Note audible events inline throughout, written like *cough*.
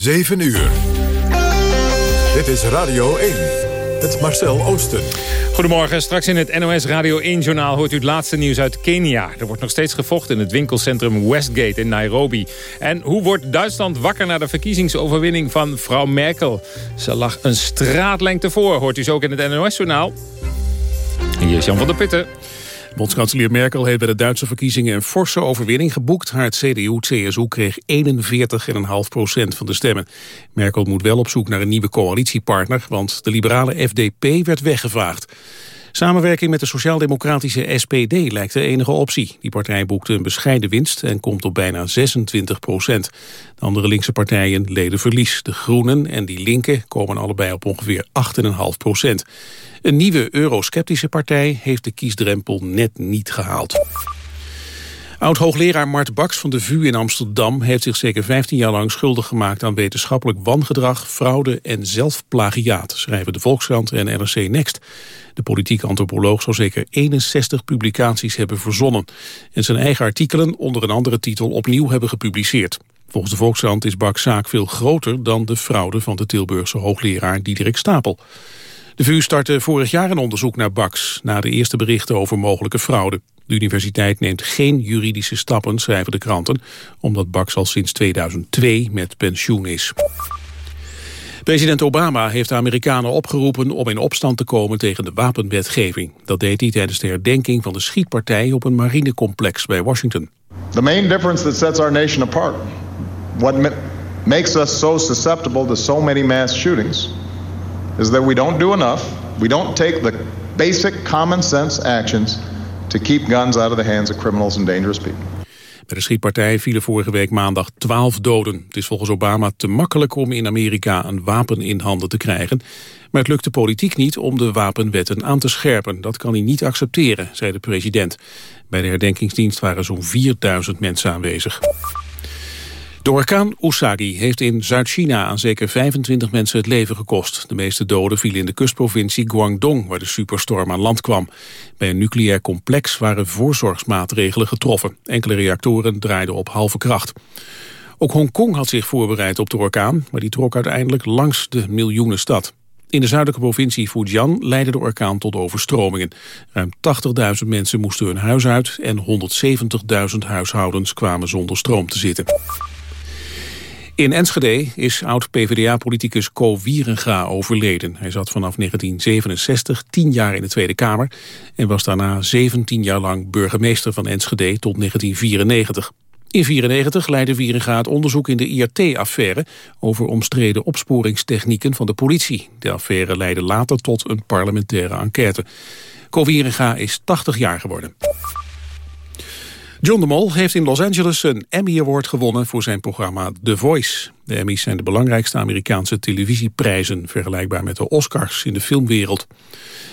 7 uur. Dit is Radio 1. Het Marcel Oosten. Goedemorgen, straks in het NOS Radio 1-journaal hoort u het laatste nieuws uit Kenia. Er wordt nog steeds gevochten in het winkelcentrum Westgate in Nairobi. En hoe wordt Duitsland wakker na de verkiezingsoverwinning van vrouw Merkel? Ze lag een straatlengte voor, hoort u zo ook in het NOS-journaal. Hier is Jan van der Putten. Bondskanselier Merkel heeft bij de Duitse verkiezingen een forse overwinning geboekt. Haar CDU-CSU kreeg 41,5 procent van de stemmen. Merkel moet wel op zoek naar een nieuwe coalitiepartner, want de liberale FDP werd weggevaagd. Samenwerking met de sociaal-democratische SPD lijkt de enige optie. Die partij boekte een bescheiden winst en komt op bijna 26 procent. De andere linkse partijen leden verlies. De Groenen en die Linken komen allebei op ongeveer 8,5 procent. Een nieuwe eurosceptische partij heeft de kiesdrempel net niet gehaald. Oud-hoogleraar Mart Baks van de VU in Amsterdam... heeft zich zeker 15 jaar lang schuldig gemaakt aan wetenschappelijk wangedrag... fraude en zelfplagiaat, schrijven de Volkskrant en NRC Next. De politieke antropoloog zou zeker 61 publicaties hebben verzonnen... en zijn eigen artikelen onder een andere titel opnieuw hebben gepubliceerd. Volgens de Volkskrant is Baks zaak veel groter dan de fraude van de Tilburgse hoogleraar Diederik Stapel. De VU startte vorig jaar een onderzoek naar Baks... na de eerste berichten over mogelijke fraude. De universiteit neemt geen juridische stappen, schrijven de kranten... omdat Baks al sinds 2002 met pensioen is. President Obama heeft de Amerikanen opgeroepen om in opstand te komen tegen de wapenwetgeving. Dat deed hij tijdens de herdenking van de schietpartij op een marinecomplex bij Washington. The main difference that sets our nation apart, what makes us so susceptible to so many mass shootings, is that we don't do enough, we don't take the basic common sense actions to keep guns out of the hands of criminals and dangerous people. Bij de schietpartij vielen vorige week maandag 12 doden. Het is volgens Obama te makkelijk om in Amerika een wapen in handen te krijgen. Maar het lukt de politiek niet om de wapenwetten aan te scherpen. Dat kan hij niet accepteren, zei de president. Bij de herdenkingsdienst waren zo'n 4000 mensen aanwezig. De orkaan Usagi heeft in Zuid-China aan zeker 25 mensen het leven gekost. De meeste doden vielen in de kustprovincie Guangdong, waar de superstorm aan land kwam. Bij een nucleair complex waren voorzorgsmaatregelen getroffen. Enkele reactoren draaiden op halve kracht. Ook Hongkong had zich voorbereid op de orkaan, maar die trok uiteindelijk langs de miljoenenstad. In de zuidelijke provincie Fujian leidde de orkaan tot overstromingen. Ruim 80.000 mensen moesten hun huis uit en 170.000 huishoudens kwamen zonder stroom te zitten. In Enschede is oud-PVDA-politicus Co Wierenga overleden. Hij zat vanaf 1967 tien jaar in de Tweede Kamer... en was daarna 17 jaar lang burgemeester van Enschede tot 1994. In 1994 leidde Wierenga het onderzoek in de IRT-affaire... over omstreden opsporingstechnieken van de politie. De affaire leidde later tot een parlementaire enquête. Co Wierenga is 80 jaar geworden. John de Mol heeft in Los Angeles een Emmy Award gewonnen voor zijn programma The Voice. De Emmys zijn de belangrijkste Amerikaanse televisieprijzen, vergelijkbaar met de Oscars in de filmwereld.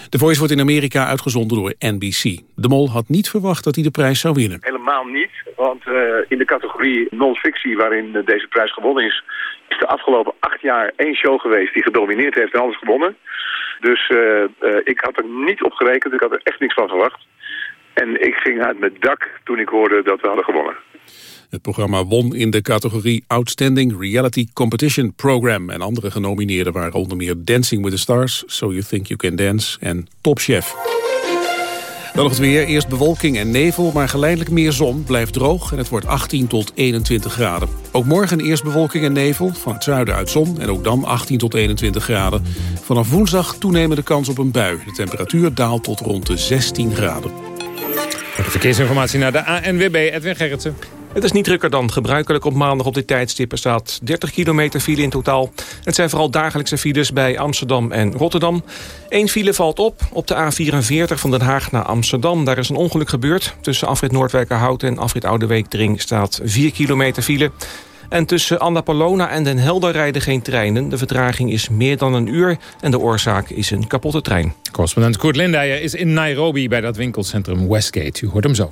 The Voice wordt in Amerika uitgezonden door NBC. De Mol had niet verwacht dat hij de prijs zou winnen. Helemaal niet, want uh, in de categorie non-fictie waarin deze prijs gewonnen is... is de afgelopen acht jaar één show geweest die gedomineerd heeft en alles gewonnen. Dus uh, uh, ik had er niet op gerekend, ik had er echt niks van verwacht. En ik ging uit mijn dak toen ik hoorde dat we hadden gewonnen. Het programma won in de categorie Outstanding Reality Competition Program. En andere genomineerden waren onder meer Dancing with the Stars, So You Think You Can Dance en Top Chef. Dan nog het weer. Eerst bewolking en nevel, maar geleidelijk meer zon. Blijft droog en het wordt 18 tot 21 graden. Ook morgen eerst bewolking en nevel. Van het zuiden uit zon en ook dan 18 tot 21 graden. Vanaf woensdag toenemende kans op een bui. De temperatuur daalt tot rond de 16 graden. Verkeersinformatie naar de ANWB, Edwin Gerritsen. Het is niet drukker dan gebruikelijk op maandag op dit tijdstip. Er staat 30 kilometer file in totaal. Het zijn vooral dagelijkse files bij Amsterdam en Rotterdam. Eén file valt op op de A44 van Den Haag naar Amsterdam. Daar is een ongeluk gebeurd. Tussen afrit Noordwijkerhout en afrit Oudeweekdring staat 4 kilometer file. En tussen Annapolona en Den Helder rijden geen treinen. De vertraging is meer dan een uur en de oorzaak is een kapotte trein. Correspondent Koert Lindijer is in Nairobi bij dat winkelcentrum Westgate. U hoort hem zo.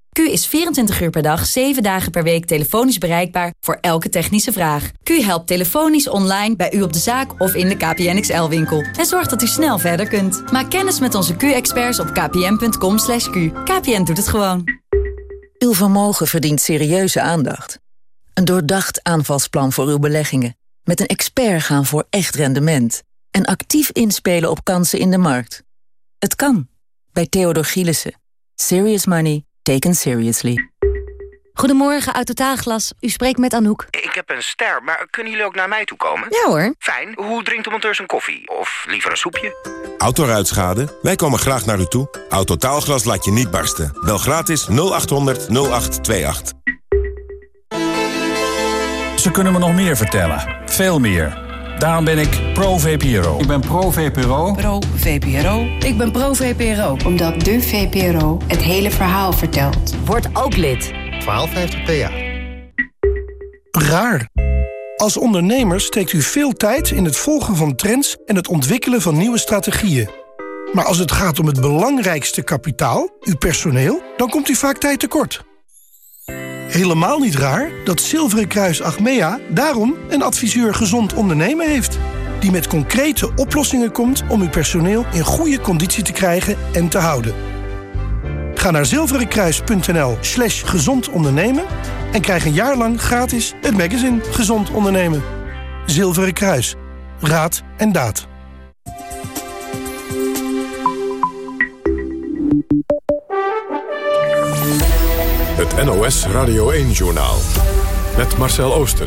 Q is 24 uur per dag, 7 dagen per week telefonisch bereikbaar voor elke technische vraag. Q helpt telefonisch online bij u op de zaak of in de KPN XL-winkel. En zorgt dat u snel verder kunt. Maak kennis met onze Q-experts op kpn.com. /q. KPN doet het gewoon. Uw vermogen verdient serieuze aandacht. Een doordacht aanvalsplan voor uw beleggingen. Met een expert gaan voor echt rendement. En actief inspelen op kansen in de markt. Het kan. Bij Theodor Gielissen. Serious money taken seriously. Goedemorgen, uit Totaalglas. U spreekt met Anouk. Ik heb een ster, maar kunnen jullie ook naar mij toe komen? Ja hoor. Fijn. Hoe drinkt de monteur zijn koffie? Of liever een soepje? Autoruitschade? Wij komen graag naar u toe. Autotaalglas laat je niet barsten. Bel gratis 0800 0828. Ze kunnen me nog meer vertellen. Veel meer. Daarom ben ik pro-VPRO. Ik ben pro-VPRO. Pro-VPRO. Ik ben pro-VPRO. Omdat de VPRO het hele verhaal vertelt. Word ook lid. 1250 PA. Raar. Als ondernemer steekt u veel tijd in het volgen van trends... en het ontwikkelen van nieuwe strategieën. Maar als het gaat om het belangrijkste kapitaal, uw personeel... dan komt u vaak tijd tekort. Helemaal niet raar dat Zilveren Kruis Achmea daarom een adviseur gezond ondernemen heeft. Die met concrete oplossingen komt om uw personeel in goede conditie te krijgen en te houden. Ga naar zilverenkruis.nl slash gezond ondernemen en krijg een jaar lang gratis het magazine Gezond Ondernemen. Zilveren Kruis. Raad en daad. Het NOS Radio 1-journaal. Met Marcel Oosten.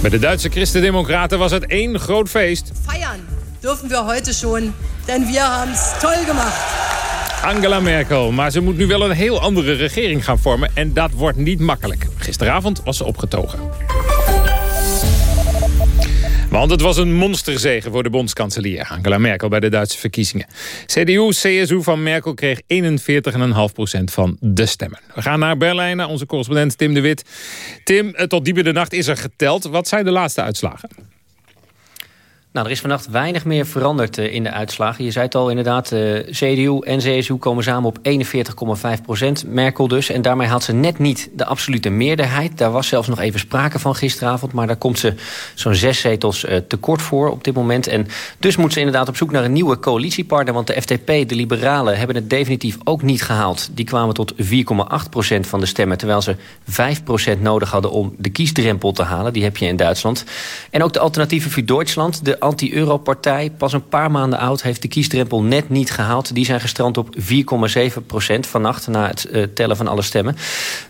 Bij de Duitse Christen-Democraten was het één groot feest. Feiern dürfen wir heute schon, denn wir haben es toll gemacht. Angela Merkel, maar ze moet nu wel een heel andere regering gaan vormen... en dat wordt niet makkelijk. Gisteravond was ze opgetogen. Want het was een monsterzege voor de bondskanselier Angela Merkel bij de Duitse verkiezingen. CDU-CSU van Merkel kreeg 41,5% van de stemmen. We gaan naar Berlijn, naar onze correspondent Tim de Wit. Tim, eh, tot diep de nacht is er geteld. Wat zijn de laatste uitslagen? Nou, er is vannacht weinig meer veranderd uh, in de uitslagen. Je zei het al inderdaad, uh, CDU en CSU komen samen op 41,5 procent. Merkel dus. En daarmee haalt ze net niet de absolute meerderheid. Daar was zelfs nog even sprake van gisteravond. Maar daar komt ze zo'n zes zetels uh, tekort voor op dit moment. En dus moet ze inderdaad op zoek naar een nieuwe coalitiepartner. Want de FDP, de Liberalen, hebben het definitief ook niet gehaald. Die kwamen tot 4,8 procent van de stemmen. Terwijl ze 5 procent nodig hadden om de kiesdrempel te halen. Die heb je in Duitsland. En ook de Alternatieve voor Duitsland... De anti-euro-partij, pas een paar maanden oud... heeft de kiesdrempel net niet gehaald. Die zijn gestrand op 4,7 procent vannacht... na het uh, tellen van alle stemmen.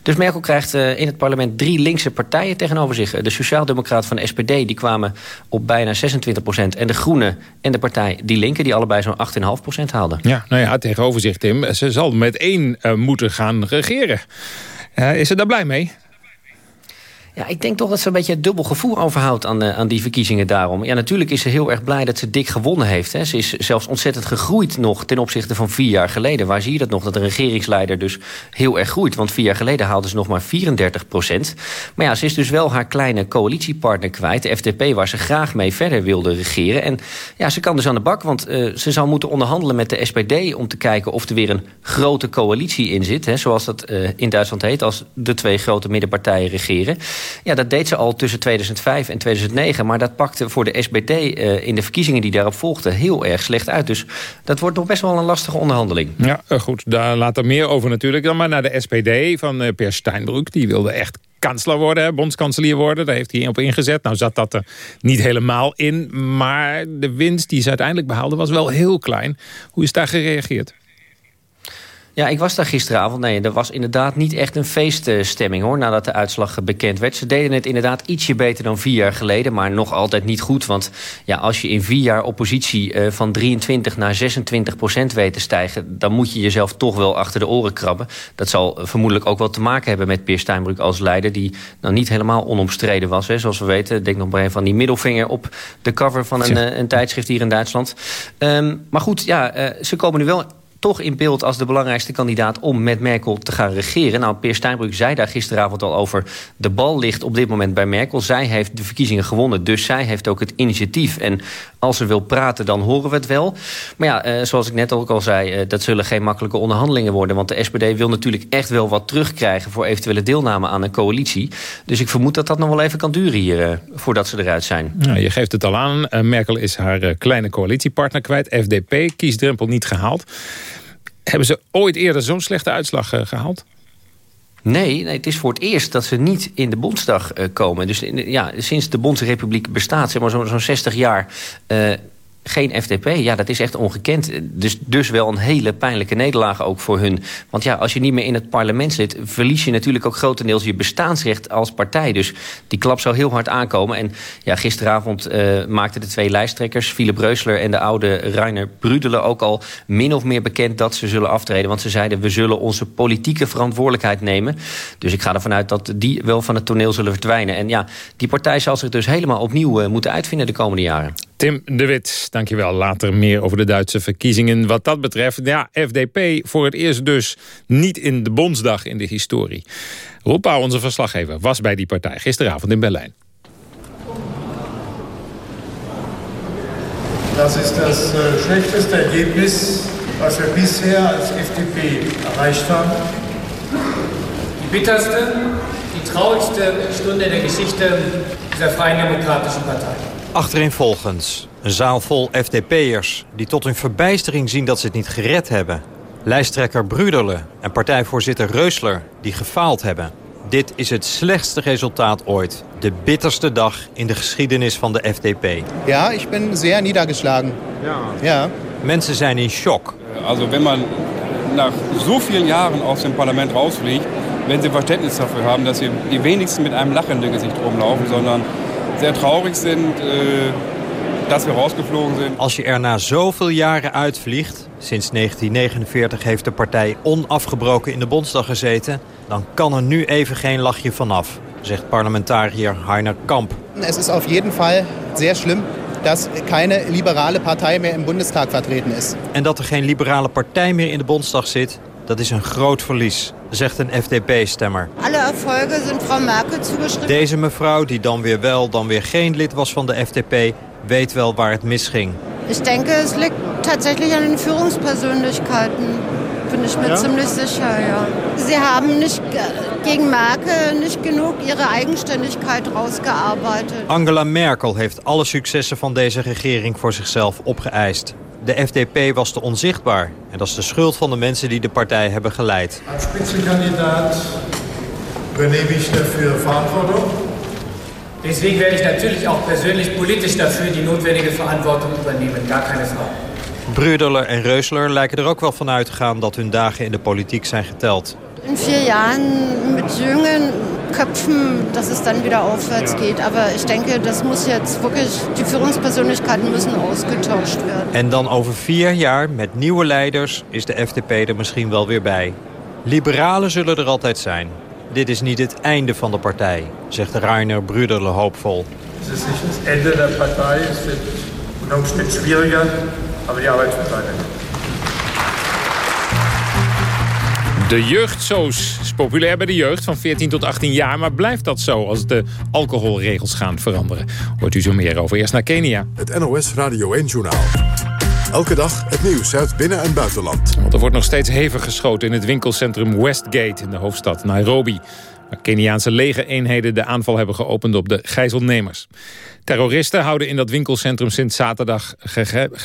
Dus Merkel krijgt uh, in het parlement drie linkse partijen tegenover zich. De Sociaaldemocraat van de SPD die kwamen op bijna 26 procent... en de Groenen en de partij Die Linken... die allebei zo'n 8,5 procent haalden. Ja, nou ja, tegenover zich, Tim. Ze zal met één uh, moeten gaan regeren. is ze daar blij mee? Ja, ik denk toch dat ze een beetje het dubbel gevoel overhoudt aan, uh, aan die verkiezingen daarom. Ja, natuurlijk is ze heel erg blij dat ze dik gewonnen heeft. Hè. Ze is zelfs ontzettend gegroeid nog ten opzichte van vier jaar geleden. Waar zie je dat nog, dat de regeringsleider dus heel erg groeit? Want vier jaar geleden haalde ze nog maar 34 procent. Maar ja, ze is dus wel haar kleine coalitiepartner kwijt. De FDP, waar ze graag mee verder wilde regeren. En ja, ze kan dus aan de bak, want uh, ze zal moeten onderhandelen met de SPD... om te kijken of er weer een grote coalitie in zit. Hè, zoals dat uh, in Duitsland heet, als de twee grote middenpartijen regeren. Ja, dat deed ze al tussen 2005 en 2009. Maar dat pakte voor de SBT uh, in de verkiezingen die daarop volgden heel erg slecht uit. Dus dat wordt nog best wel een lastige onderhandeling. Ja, goed. Daar later meer over natuurlijk. Dan maar naar de SPD van uh, Per Steinbrück. Die wilde echt kansler worden, bondskanselier worden. Daar heeft hij op ingezet. Nou zat dat er niet helemaal in. Maar de winst die ze uiteindelijk behaalde was wel heel klein. Hoe is daar gereageerd? Ja, ik was daar gisteravond. Nee, er was inderdaad niet echt een feeststemming hoor, nadat de uitslag bekend werd. Ze deden het inderdaad ietsje beter dan vier jaar geleden, maar nog altijd niet goed. Want ja, als je in vier jaar oppositie uh, van 23 naar 26 procent weet te stijgen, dan moet je jezelf toch wel achter de oren krabben. Dat zal vermoedelijk ook wel te maken hebben met Peer Steinbrück als leider, die nou niet helemaal onomstreden was. Hè. Zoals we weten, denk nog maar even van die middelvinger op de cover van een, uh, een tijdschrift hier in Duitsland. Um, maar goed, ja, uh, ze komen nu wel toch in beeld als de belangrijkste kandidaat om met Merkel te gaan regeren. Nou, Peer Steinbrück zei daar gisteravond al over. De bal ligt op dit moment bij Merkel. Zij heeft de verkiezingen gewonnen, dus zij heeft ook het initiatief. En als ze wil praten, dan horen we het wel. Maar ja, eh, zoals ik net ook al zei, eh, dat zullen geen makkelijke onderhandelingen worden. Want de SPD wil natuurlijk echt wel wat terugkrijgen voor eventuele deelname aan een coalitie. Dus ik vermoed dat dat nog wel even kan duren hier, eh, voordat ze eruit zijn. Je geeft het al aan. Eh, Merkel is haar eh, kleine coalitiepartner kwijt. FDP, kiesdrempel niet gehaald. Hebben ze ooit eerder zo'n slechte uitslag eh, gehaald? Nee, nee, het is voor het eerst dat ze niet in de Bondsdag eh, komen. Dus ja, sinds de Bondsrepubliek bestaat, zeg maar zo'n zo'n 60 jaar... eh, geen FDP, ja, dat is echt ongekend. Dus, dus wel een hele pijnlijke nederlaag ook voor hun. Want ja, als je niet meer in het parlement zit... verlies je natuurlijk ook grotendeels je bestaansrecht als partij. Dus die klap zou heel hard aankomen. En ja, gisteravond eh, maakten de twee lijsttrekkers... Philip Reusler en de oude Rainer Brudelen ook al min of meer bekend... dat ze zullen aftreden. Want ze zeiden, we zullen onze politieke verantwoordelijkheid nemen. Dus ik ga ervan uit dat die wel van het toneel zullen verdwijnen. En ja, die partij zal zich dus helemaal opnieuw eh, moeten uitvinden de komende jaren. Tim de Wit, dankjewel. Later meer over de Duitse verkiezingen. Wat dat betreft, ja, FDP voor het eerst dus niet in de Bondsdag in de historie. Rob Pauw, onze verslaggever, was bij die partij gisteravond in Berlijn. Das ist das äh, schlechteste Ergebnis, was wir bisher als FDP erreicht haben. Die bitterste, die traurigste Stunde der Geschichte dieser Freien Demokratischen Partei. Achtereenvolgens een zaal vol FDP'ers die tot hun verbijstering zien dat ze het niet gered hebben. Lijsttrekker Bruderle en partijvoorzitter Reusler die gefaald hebben. Dit is het slechtste resultaat ooit. De bitterste dag in de geschiedenis van de FDP. Ja, ich bin sehr niedergeschlagen. Ja. Ja. Mensen zijn in shock. Also wenn man nach so vielen Jahren aus dem Parlament rausfliegt, wenn sie Verständnis dafür haben, dass wir die wenigsten mit einem lachenden Gesicht rumlaufen, sondern sehr traurig sind, äh, dass wir rausgeflogen sind. Als je er na zoveel jaren uitvliegt... sinds 1949 heeft de partij onafgebroken in de Bondsdag gezeten... dan kan er nu even geen lachje vanaf, zegt parlementariër Heiner Kamp. Es ist auf jeden Fall sehr schlimm, dass keine liberale Partei mehr im Bundestag vertreten ist. En dat er geen liberale partij meer in de Bondsdag zit... dat is een groot verlies, zegt een FDP-stemmer. Alle Erfolge sind Frau Merkel zugeschrieben. Deze mevrouw, die dan weer wel, dan weer geen lid was van de FDP... weet wel waar het misging. Ich denke, es liegt tatsächlich an den Führungspersönlichkeiten. Bin ich mir Ja? ziemlich sicher, ja. Sie haben nicht ge- gegen Merkel nicht genug ihre Eigenständigkeit rausgearbeitet. Angela Merkel heeft alle successen van deze regering voor zichzelf opgeëist. De FDP was te onzichtbaar. En dat is de schuld van de mensen die de partij hebben geleid. Als Spitzenkandidat übernehme ich dafür Verantwortung. Deswegen werde ich natürlich auch persönlich politisch dafür die notwendige Verantwortung übernehmen, gar keine Frage. Bruderler en Reusler lijken er ook wel van uit te gaan dat hun dagen in de politiek zijn geteld. In vier Jahren mit jungen Köpfen, dass es dann wieder aufwärts geht. Aber ich denke, das muss jetzt wirklich, die Führungspersönlichkeiten müssen ausgetauscht werden. En dan over vier jaar, met nieuwe leiders, is de FDP er misschien wel weer bij. Liberalen zullen er altijd zijn. Dit is niet het einde van de partij, zegt Rainer Bruderle hoopvol. Es ist nicht das Ende der Partei, es wird unter Umständen schwieriger, aber die Arbeit De jeugdsoos is populair bij de jeugd van 14 tot 18 jaar... maar blijft dat zo als de alcoholregels gaan veranderen? Hoort u zo meer over. Eerst naar Kenia. Het NOS Radio 1-journaal. Elke dag het nieuws uit binnen- en buitenland. Want er wordt nog steeds hevig geschoten in het winkelcentrum Westgate... in de hoofdstad Nairobi. Keniaanse legereenheden de aanval hebben geopend op de gijzelnemers. Terroristen houden in dat winkelcentrum sinds zaterdag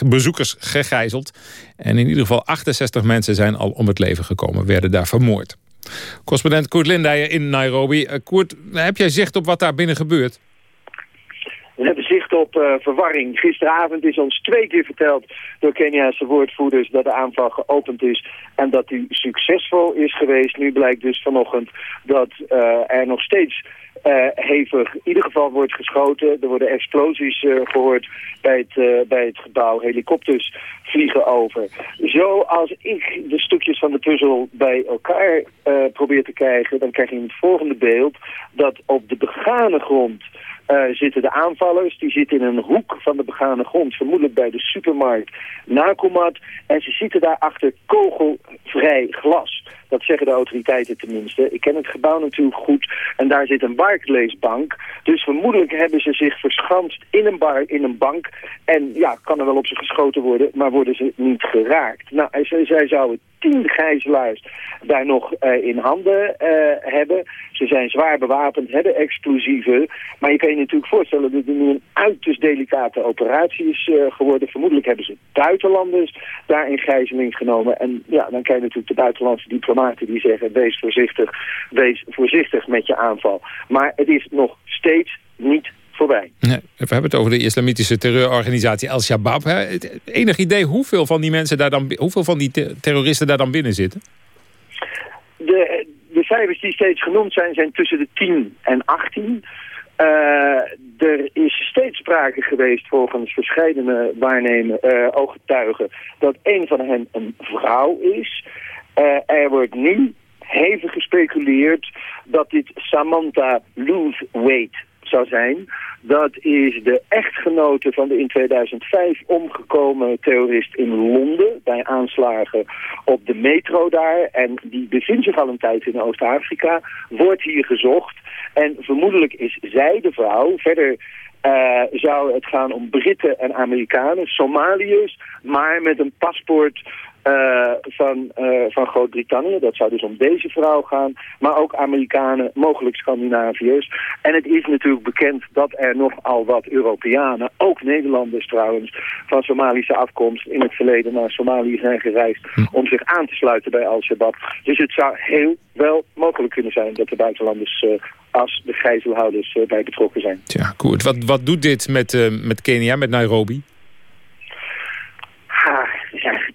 bezoekers gegijzeld. En in ieder geval 68 mensen zijn al om het leven gekomen, werden daar vermoord. Correspondent Koert Lindijer in Nairobi. Eh, Koert, heb jij zicht op wat daar binnen gebeurt? We hebben zicht op eh, verwarring. Gisteravond is ons twee keer verteld door Keniaanse woordvoerders dat de aanval geopend is en dat die succesvol is geweest. Nu blijkt dus vanochtend dat eh, er nog steeds eh, hevig in ieder geval wordt geschoten. Er worden explosies eh, gehoord bij het, bij het gebouw. Helikopters vliegen over. Zoals ik de stukjes van de puzzel bij elkaar probeer te krijgen, dan krijg je het volgende beeld dat op de begane grond eh, zitten de aanvallers. Die zitten in een hoek van de begane grond, vermoedelijk bij de supermarkt Nakumat. En ze zitten daar achter kogelvrij glas. Dat zeggen de autoriteiten tenminste. Ik ken het gebouw natuurlijk goed. En daar zit een Barclays-bank. Dus vermoedelijk hebben ze zich verschanst in een bar, in een bank. En ja, kan er wel op ze geschoten worden, maar worden ze niet geraakt. Nou, zij, zouden tien gijzelaars daar nog uh, in handen uh, hebben. Ze zijn zwaar bewapend, hebben explosieven. Maar je kan je natuurlijk voorstellen dat het nu een uiterst delicate operatie is uh, geworden. Vermoedelijk hebben ze buitenlanders daar in gijzeling genomen. En ja, dan krijg je natuurlijk de buitenlandse diplomaten die zeggen... wees voorzichtig, wees voorzichtig met je aanval. Maar het is nog steeds niet voorbij. Nee, we hebben het over de islamitische terreurorganisatie Al-Shabaab. Enig idee hoeveel van die mensen daar dan, hoeveel van die terroristen daar dan binnen zitten? De, de cijfers die steeds genoemd zijn, zijn tussen de 10 en 18. Uh, er is steeds sprake geweest volgens verschillende waarnemen, uh, ooggetuigen dat een van hen een vrouw is. Uh, er wordt nu hevig gespeculeerd dat dit Samantha Loothwaite zou zijn. Dat is de echtgenote van de in 2005 omgekomen terrorist in Londen... bij aanslagen op de metro daar. En die bevindt zich al een tijd in Oost-Afrika, wordt hier gezocht. En vermoedelijk is zij de vrouw. Verder uh, zou het gaan om Britten en Amerikanen, Somaliërs... maar met een paspoort uh, van, uh, van Groot-Brittannië. Dat zou dus om deze vrouw gaan. Maar ook Amerikanen, mogelijk Scandinaviërs. En het is natuurlijk bekend dat er nogal wat Europeanen, ook Nederlanders trouwens, van Somalische afkomst in het verleden naar Somalië zijn gereisd om zich aan te sluiten bij Al-Shabaab. Dus het zou heel wel mogelijk kunnen zijn dat de buitenlanders uh, als de gijzelhouders bij betrokken zijn. Ja, goed. Wat, wat doet dit met, met Kenia, met Nairobi?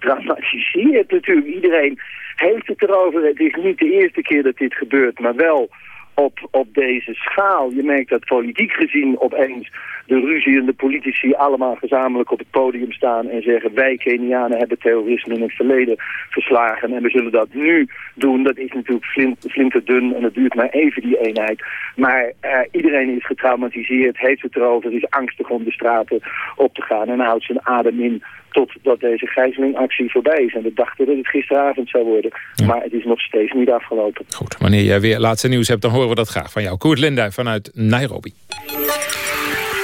Gedramatiseerd natuurlijk. Iedereen heeft het erover. Het is niet de eerste keer dat dit gebeurt, maar wel op, op deze schaal. Je merkt dat politiek gezien opeens de ruziende politici allemaal gezamenlijk op het podium staan en zeggen wij Kenianen hebben terrorisme in het verleden verslagen en we zullen dat nu doen. Dat is natuurlijk flink, te dun en het duurt maar even die eenheid. Maar uh, iedereen is getraumatiseerd, heeft het erover, is angstig om de straten op te gaan en houdt zijn adem in totdat deze gijzelingactie voorbij is. En we dachten dat het gisteravond zou worden. Ja. Maar het is nog steeds niet afgelopen. Goed, wanneer jij weer laatste nieuws hebt, dan horen we dat graag van jou. Koert Linda vanuit Nairobi.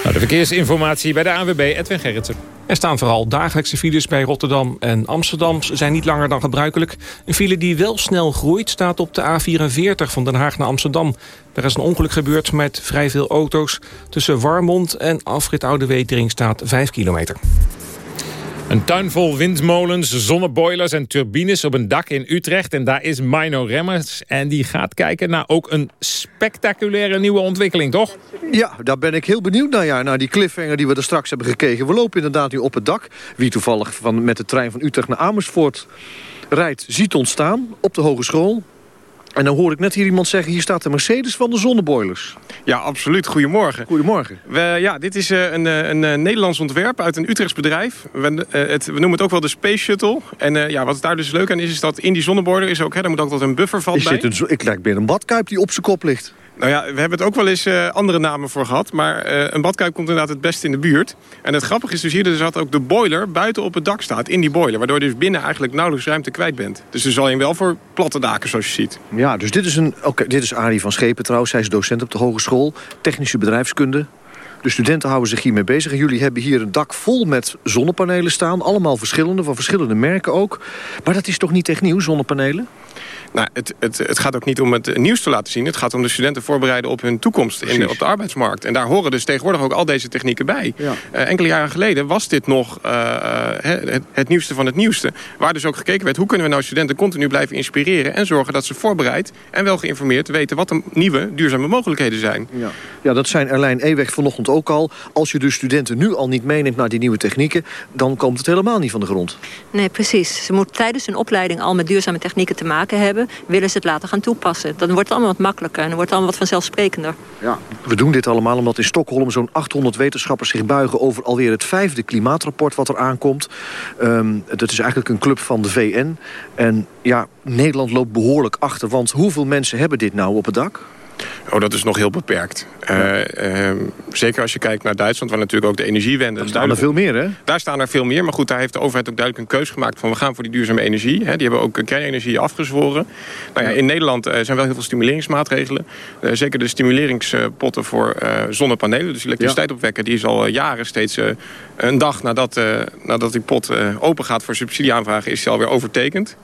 Nou, de verkeersinformatie bij de ANWB, Edwin Gerritsen. Er staan vooral dagelijkse files bij Rotterdam en Amsterdam. Ze zijn niet langer dan gebruikelijk. Een file die wel snel groeit staat op de A44 van Den Haag naar Amsterdam. Er is een ongeluk gebeurd met vrij veel auto's. Tussen Warmond en Afrit Oude Wetering staat 5 kilometer. Een tuin vol windmolens, zonneboilers en turbines op een dak in Utrecht. En daar is Mino Remmers. En die gaat kijken naar ook een spectaculaire nieuwe ontwikkeling, toch? Ja, daar ben ik heel benieuwd naar. Ja, naar die cliffhanger die we er straks hebben gekregen. We lopen inderdaad nu op het dak. Wie toevallig van, met de trein van Utrecht naar Amersfoort rijdt, ziet ons staan op de hogeschool. En dan hoor ik net hier iemand zeggen, hier staat de Mercedes van de zonneboilers. Ja, absoluut. Goedemorgen. Goedemorgen. We, ja, dit is uh, een, een, een, Nederlands ontwerp uit een Utrechts bedrijf. We, het, we noemen het ook wel de Space Shuttle. En uh, ja, wat daar dus leuk aan is, is dat in die zonneboiler is ook, hè, daar moet ook wat een buffervat is bij. Dit een, ik lijk binnen een badkuip die op zijn kop ligt. Nou ja, we hebben het ook wel eens uh, andere namen voor gehad. Maar uh, een badkuip komt inderdaad het beste in de buurt. En het grappige is dus hier dus dat ook de boiler buiten op het dak staat. In die boiler. Waardoor je dus binnen eigenlijk nauwelijks ruimte kwijt bent. Dus zal je wel voor platte daken zoals je ziet. Ja, dus dit is, een, okay, dit is Arie van Schepen trouwens. Zij is docent op de hogeschool. Technische bedrijfskunde. De studenten houden zich hiermee bezig. En jullie hebben hier een dak vol met zonnepanelen staan. Allemaal verschillende, van verschillende merken ook. Maar dat is toch niet echt nieuw, zonnepanelen? Nou, het, het, het gaat ook niet om het nieuws te laten zien. Het gaat om de studenten voorbereiden op hun toekomst in, op de arbeidsmarkt. En daar horen dus tegenwoordig ook al deze technieken bij. Ja. Uh, enkele jaren geleden was dit nog uh, het, het, nieuwste van het nieuwste. Waar dus ook gekeken werd, hoe kunnen we nou studenten continu blijven inspireren... en zorgen dat ze voorbereid en wel geïnformeerd weten... wat de nieuwe duurzame mogelijkheden zijn. Ja, ja dat zijn Erlijn Eweg vanochtend ook al. Als je dus studenten nu al niet meeneemt naar die nieuwe technieken... dan komt het helemaal niet van de grond. Nee, precies. Ze moeten tijdens hun opleiding al met duurzame technieken te maken hebben willen ze het laten gaan toepassen. Dan wordt het allemaal wat makkelijker en dan wordt het allemaal wat vanzelfsprekender. Ja, we doen dit allemaal omdat in Stockholm zo'n 800 wetenschappers zich buigen... over alweer het vijfde klimaatrapport wat er aankomt. Um, dat is eigenlijk een club van de VN. En ja, Nederland loopt behoorlijk achter, want hoeveel mensen hebben dit nou op het dak? Oh, dat is nog heel beperkt. Uh, uh, zeker als je kijkt naar Duitsland, waar natuurlijk ook de energiewende... Daar staan er veel meer, hè? Daar staan er veel meer. Maar goed, daar heeft de overheid ook duidelijk een keuze gemaakt... van we gaan voor die duurzame energie. Hè. Die hebben ook kernenergie afgezworen. Nou ja, in Nederland uh, zijn wel heel veel stimuleringsmaatregelen. zeker de stimuleringspotten voor zonnepanelen. Dus elektriciteit opwekken. Die is al jaren steeds een dag nadat, nadat die pot open gaat voor subsidieaanvragen... is die alweer overtekend.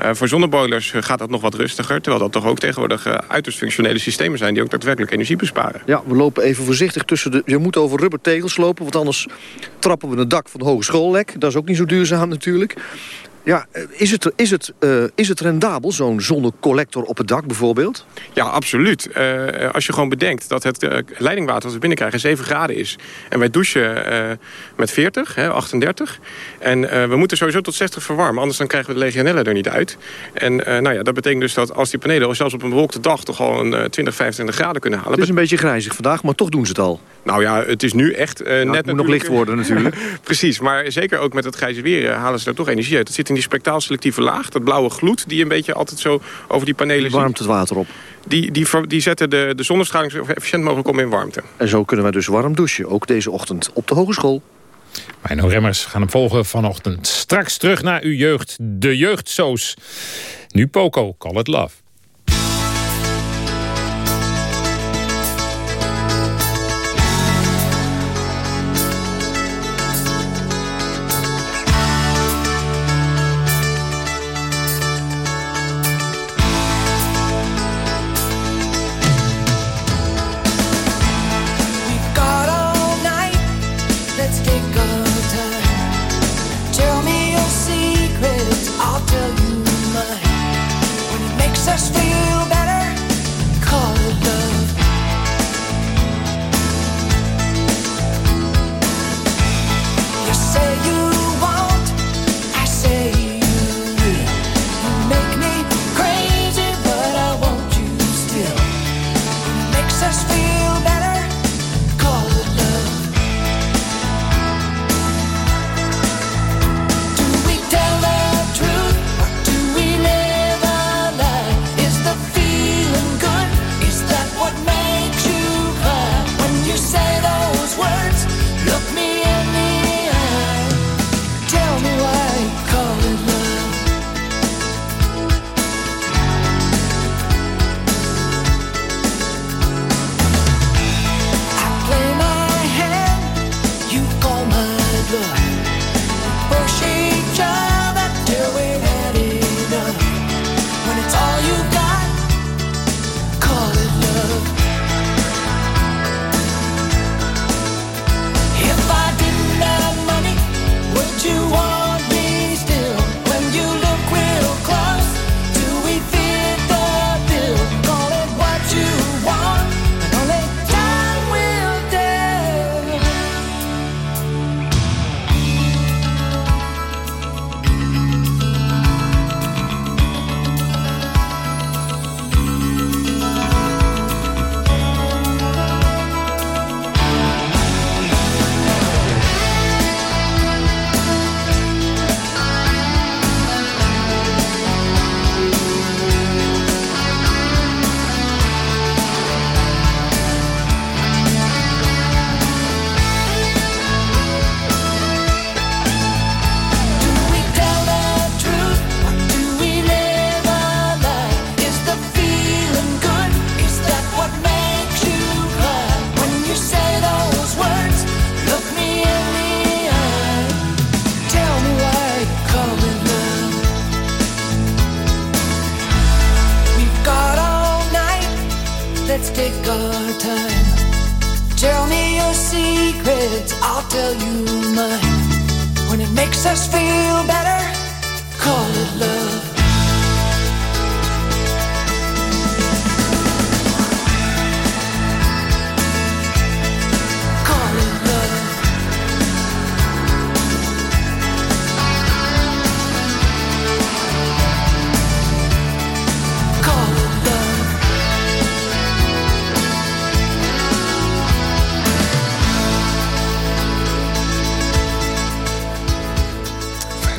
Uh, voor zonneboilers gaat dat nog wat rustiger. Terwijl dat toch ook tegenwoordig uh, uiterst functionele systemen zijn... die ook daadwerkelijk energie besparen. Ja, we lopen even voorzichtig tussen de... Je moet over rubbertegels lopen, want anders trappen we het dak van de hogeschool lek. Dat is ook niet zo duurzaam natuurlijk. Ja, eh, is het, is het, uh, is het rendabel, zo'n zonnecollector op het dak bijvoorbeeld? Ja, absoluut. Uh, als je gewoon bedenkt dat het uh, leidingwater dat we binnenkrijgen 7 graden is. En wij douchen met 40, hè, 38. En we moeten sowieso tot 60 verwarmen, anders dan krijgen we de legionella er niet uit. En nou ja, dat betekent dus dat als die panelen zelfs op een bewolkte dag toch al een 20, 25 graden kunnen halen. Het is een beetje grijzig vandaag, maar toch doen ze het al. Nou ja, het is nu echt nou, net... Het moet nog licht worden natuurlijk. *laughs* Precies, maar zeker ook met het grijze weer halen ze daar toch energie uit. Dat zit in die spectraalselectieve laag, dat blauwe gloed... die een beetje altijd zo over die panelen die warmt het water op. Die, die, die zetten de, de zonnestraling zo efficiënt mogelijk om in warmte. En zo kunnen wij dus warm douchen, ook deze ochtend op de hogeschool. Mijn Remmers gaan hem volgen vanochtend. Straks terug naar uw jeugd, de jeugdsoos. Nu Poco, Call It Love.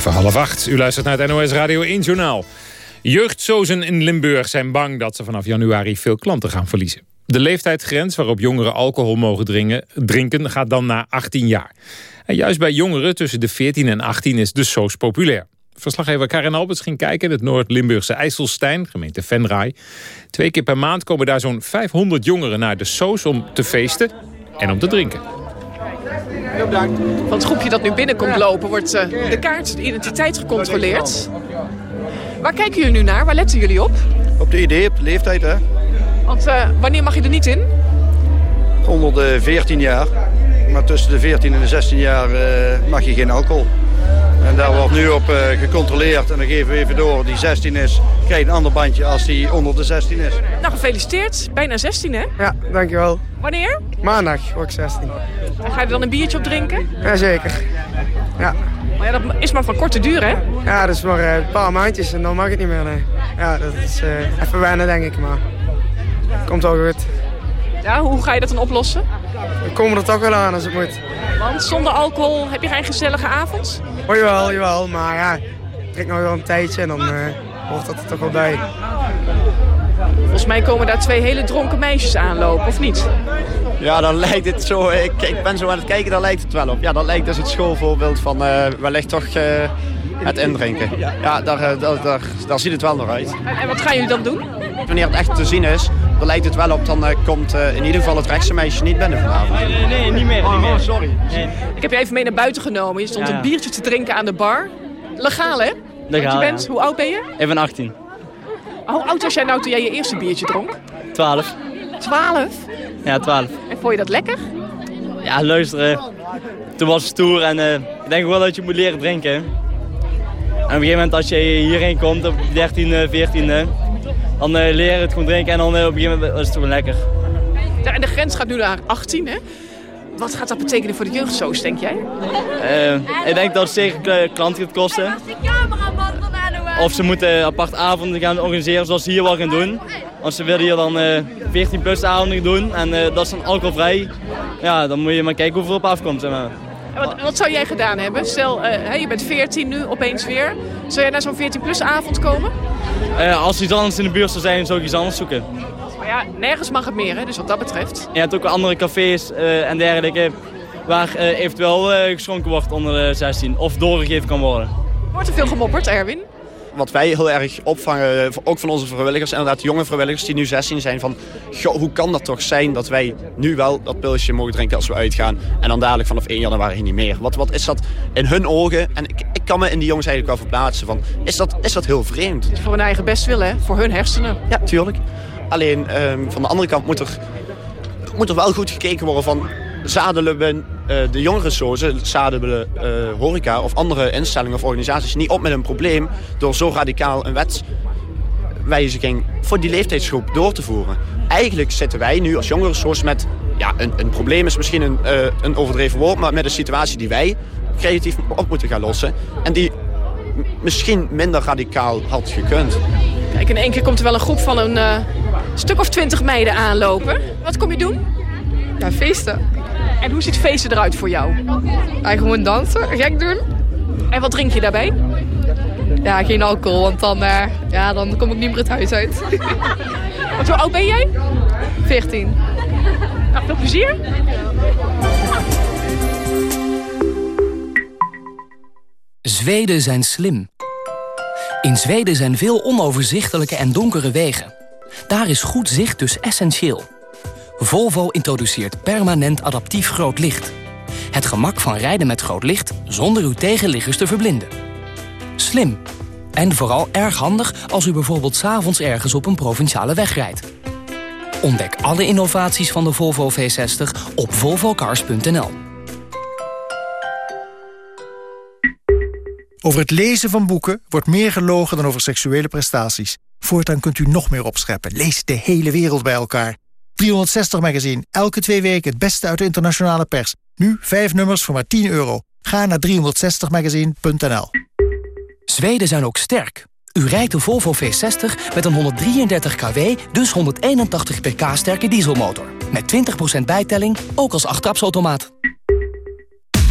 Half acht. U luistert naar het NOS Radio 1 Journaal. Jeugdzozen in Limburg zijn bang dat ze vanaf januari veel klanten gaan verliezen. De leeftijdsgrens waarop jongeren alcohol mogen drinken, drinken gaat dan naar 18 jaar. En juist bij jongeren tussen de 14 en 18 is de soos populair. Verslaggever Karin Alberts ging kijken in het Noord-Limburgse IJsselstein, gemeente Venray. Twee keer per maand komen daar zo'n 500 jongeren naar de soos om te feesten en om te drinken. Van het groepje dat nu binnenkomt lopen wordt uh, de kaart, de identiteit gecontroleerd. Waar kijken jullie nu naar? Waar letten jullie op? Op de idee, op de leeftijd hè. Want uh, wanneer mag je er niet in? Onder de 14 jaar. Maar tussen de 14 en de 16 jaar uh, mag je geen alcohol. En daar wordt nu op uh, gecontroleerd. En dan geven we even door. Die 16 is, krijgt een ander bandje als die onder de 16 is. Nou, gefeliciteerd. Bijna 16, hè? Ja, dankjewel. Wanneer? Maandag word ik 16. En ga je er dan een biertje op drinken? Jazeker. Ja. Maar ja, dat is maar van korte duur, hè? Ja, dat is maar uh, een paar maandjes en dan mag het niet meer, nee. Ja, dat is uh, even wennen, denk ik, maar komt wel goed. Ja, hoe ga je dat dan oplossen? We komen er toch wel aan als het moet. Want zonder alcohol heb je geen gezellige avond? Oh, jawel, jawel. Maar ja, ik drink nog wel een tijdje en dan uh, hoort dat er toch wel bij. Volgens mij komen daar twee hele dronken meisjes aanlopen, of niet? Ja, dan lijkt het zo. Ik, ik ben zo aan het kijken, daar lijkt het wel op. Ja, dat lijkt dus het schoolvoorbeeld van uh, wellicht toch uh, het indrinken. Ja, daar, daar, daar, daar, ziet het wel nog uit. En, wat gaan jullie dan doen? Wanneer het echt te zien is, dan lijkt het wel op, dan uh, komt uh, in ieder geval het rechtse meisje niet binnen vanavond. Nee, nee, nee niet meer. Oh, niet meer. Oh, sorry. Nee. Ik heb je even mee naar buiten genomen. Je stond ja, ja. een biertje te drinken aan de bar. Legaal, hè? Legaal, je bent, ja. Hoe oud ben je? Ik ben 18. Oh, hoe oud was jij nou toen jij je eerste biertje dronk? 12. 12? Ja, 12. En vond je dat lekker? Ja, luisteren. Toen was het stoer en uh, ik denk wel dat je moet leren drinken. En op een gegeven moment als je hierheen komt op 13, 14, dan uh, leren het gewoon drinken en dan uh, op een gegeven moment is het gewoon lekker. Ja, en de grens gaat nu naar 18, hè? Wat gaat dat betekenen voor de jeugdsoos, denk jij? Uh, ik denk dat het zeker klanten gaat kosten. Of ze moeten apart avonden gaan organiseren zoals ze hier wel gaan doen. Want ze willen hier dan 14 plus avonden doen en dat is dan alcoholvrij. Ja, dan moet je maar kijken hoeveel op afkomt. Zeg maar. Wat, wat, zou jij gedaan hebben? Stel, uh, je bent 14 nu opeens weer. Zou jij naar zo'n 14-plus avond komen? Uh, als iets anders in de buurt zou zijn, zou ik iets anders zoeken. Maar ja, nergens mag het meer, hè? dus wat dat betreft. Je hebt ook andere cafés uh, en dergelijke waar eventueel geschonken wordt onder de 16 of doorgegeven kan worden. Wordt er veel gemopperd, Erwin? Wat wij heel erg opvangen, ook van onze vrijwilligers, inderdaad jonge vrijwilligers die nu 16 zijn, van goh, hoe kan dat toch zijn dat wij nu wel dat pilsje mogen drinken als we uitgaan en dan dadelijk vanaf 1 januari niet meer. Wat, wat is dat in hun ogen, en ik, ik kan me in die jongens eigenlijk wel verplaatsen, van, is, dat, is dat heel vreemd? Voor hun eigen bestwil, hè? Voor hun hersenen. Ja, tuurlijk. Alleen um, van de andere kant moet er, moet er wel goed gekeken worden van zadelen we uh, de jongerensozen, zadelen uh, horeca of andere instellingen of organisaties niet op met een probleem door zo radicaal een wetswijziging voor die leeftijdsgroep door te voeren. Eigenlijk zitten wij nu als jongerensoos met, ja, een, een probleem is misschien een, uh, een overdreven woord, maar met een situatie die wij creatief op moeten gaan lossen en die misschien minder radicaal had gekund. Kijk, in één keer komt er wel een groep van een stuk of twintig meiden aanlopen. Wat kom je doen? Ja, feesten. En hoe ziet feesten eruit voor jou? Ja, gewoon dansen, gek doen. En wat drink je daarbij? Ja, geen alcohol, want dan, uh, ja, dan kom ik niet meer het huis uit. *laughs* Wat hoe oud ben jij? 14. Nou, veel plezier. Zweden zijn slim. In Zweden zijn veel onoverzichtelijke en donkere wegen. Daar is goed zicht dus essentieel. Volvo introduceert permanent adaptief groot licht. Het gemak van rijden met groot licht zonder uw tegenliggers te verblinden. Slim. En vooral erg handig als u bijvoorbeeld s'avonds ergens op een provinciale weg rijdt. Ontdek alle innovaties van de Volvo V60 op volvocars.nl. Over het lezen van boeken wordt meer gelogen dan over seksuele prestaties. Voortaan kunt u nog meer opscheppen. Lees de hele wereld bij elkaar. 360 Magazine, elke twee weken het beste uit de internationale pers. Nu 5 nummers voor maar 10 euro. Ga naar 360magazine.nl Zweden zijn ook sterk. U rijdt de Volvo V60 met een 133 kW, dus 181 pk sterke dieselmotor. Met 20% bijtelling, ook als achttrapsautomaat.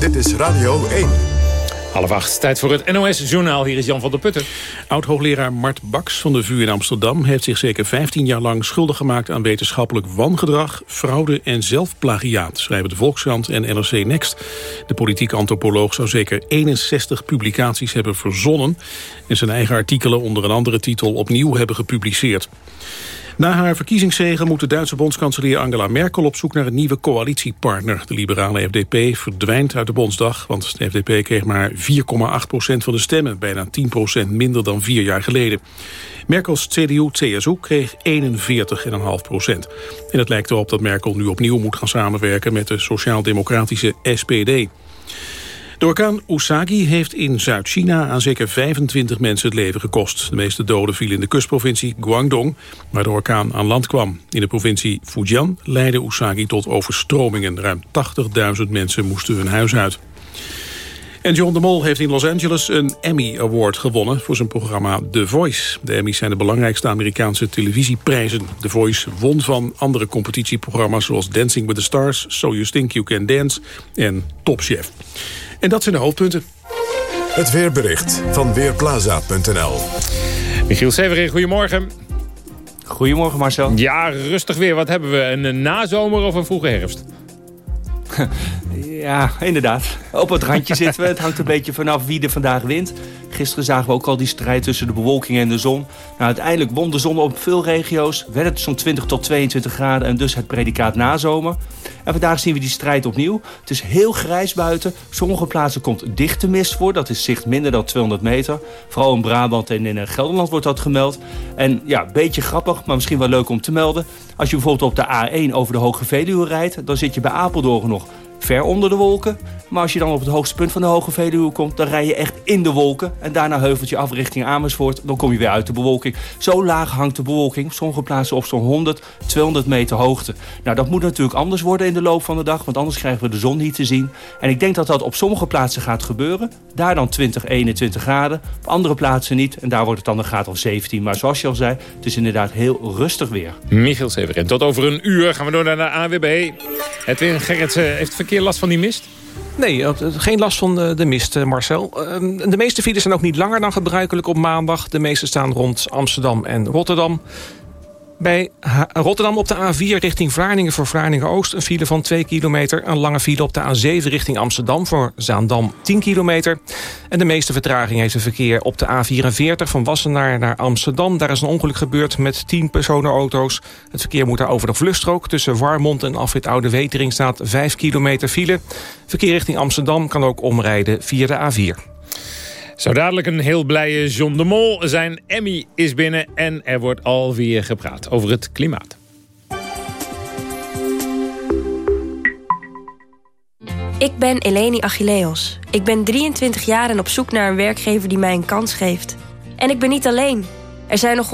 Dit is Radio 1. Half acht, tijd voor het NOS-journaal. Hier is Jan van der Putten. Oud-hoogleraar Mart Baks van de VU in Amsterdam... heeft zich zeker 15 jaar lang schuldig gemaakt aan wetenschappelijk wangedrag... fraude en zelfplagiaat, schrijven de Volkskrant en NRC Next. De politiek antropoloog zou zeker 61 publicaties hebben verzonnen... en zijn eigen artikelen onder een andere titel opnieuw hebben gepubliceerd. Na haar verkiezingszegen moet de Duitse bondskanselier Angela Merkel op zoek naar een nieuwe coalitiepartner. De liberale FDP verdwijnt uit de Bondsdag, want de FDP kreeg maar 4,8% van de stemmen, bijna 10% minder dan vier jaar geleden. Merkels CDU-CSU kreeg 41,5% En het lijkt erop dat Merkel nu opnieuw moet gaan samenwerken met de sociaal-democratische SPD. De orkaan Usagi heeft in Zuid-China aan zeker 25 mensen het leven gekost. De meeste doden vielen in de kustprovincie Guangdong, waar de orkaan aan land kwam. In de provincie Fujian leidde Usagi tot overstromingen. Ruim 80.000 mensen moesten hun huis uit. En John de Mol heeft in Los Angeles een Emmy Award gewonnen voor zijn programma The Voice. De Emmys zijn de belangrijkste Amerikaanse televisieprijzen. The Voice won van andere competitieprogramma's zoals Dancing with the Stars, So You Think You Can Dance en Top Chef. En dat zijn de hoofdpunten. Het weerbericht van Weerplaza.nl Michiel Severin, goedemorgen. Goedemorgen Marcel. Ja, rustig weer. Wat hebben we? Een nazomer of een vroege herfst? *laughs* Ja, inderdaad. Op het randje zitten we. Het hangt een *laughs* beetje vanaf wie er vandaag wint. Gisteren zagen we ook al die strijd tussen de bewolking en de zon. Nou, uiteindelijk won de zon op veel regio's. Werd het zo'n 20 tot 22 graden en dus het predicaat nazomer. En vandaag zien we die strijd opnieuw. Het is heel grijs buiten. Sommige plaatsen komt dichte mist voor. Dat is zicht minder dan 200 meter. Vooral in Brabant en in eh, Gelderland wordt dat gemeld. En ja, beetje grappig, maar misschien wel leuk om te melden. Als je bijvoorbeeld op de A1 over de Hoge Veluwe rijdt... dan zit je bij Apeldoorn nog ver onder de wolken. Maar als je dan op het hoogste punt van de Hoge Veluwe komt... dan rij je echt in de wolken. En daarna heuvelt je af richting Amersfoort. Dan kom je weer uit de bewolking. Zo laag hangt de bewolking. Op sommige plaatsen op zo'n 100, 200 meter hoogte. Nou, dat moet natuurlijk anders worden in de loop van de dag. Want anders krijgen we de zon niet te zien. En ik denk dat dat op sommige plaatsen gaat gebeuren. Daar dan 20, 21 graden. Op andere plaatsen niet. En daar wordt het dan een graad of 17. Maar zoals je al zei, het is inderdaad heel rustig weer. Michiel Severin, tot over een uur gaan we door naar de AWB. Edwin Gerritsen heeft verkeer last van die mist? Nee, geen last van de, de mist, eh, Marcel. Ehm, de meeste files zijn ook niet langer dan gebruikelijk op maandag. De meeste staan rond Amsterdam en Rotterdam. Bij Rotterdam op de A4 richting Vlaardingen voor Vlaardingen-Oost... een file van 2 kilometer. Een lange file op de A7 richting Amsterdam voor Zaandam 10 kilometer. En de meeste vertraging heeft het verkeer op de A44 van Wassenaar naar Amsterdam. Daar is een ongeluk gebeurd met 10 personenauto's. Het verkeer moet daar over de vluchtstrook. Tussen Warmond en Afrit Oude Wetering staat 5 kilometer file. Verkeer richting Amsterdam kan ook omrijden via de A4. Zo dadelijk een heel blije John de Mol. Zijn Emmy is binnen en er wordt alweer gepraat over het klimaat. Ik ben Eleni Achilleos. Ik ben 23 jaar en op zoek naar een werkgever die mij een kans geeft. En ik ben niet alleen. Er zijn nog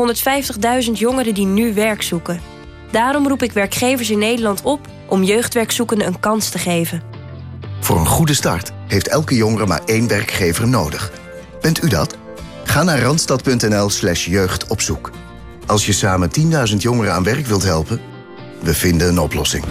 150.000 jongeren die nu werk zoeken. Daarom roep ik werkgevers in Nederland op om jeugdwerkzoekenden een kans te geven. Voor een goede start heeft elke jongere maar één werkgever nodig. Bent u dat? Ga naar randstad.nl slash jeugdopzoek. Als je samen 10.000 jongeren aan werk wilt helpen, we vinden een oplossing.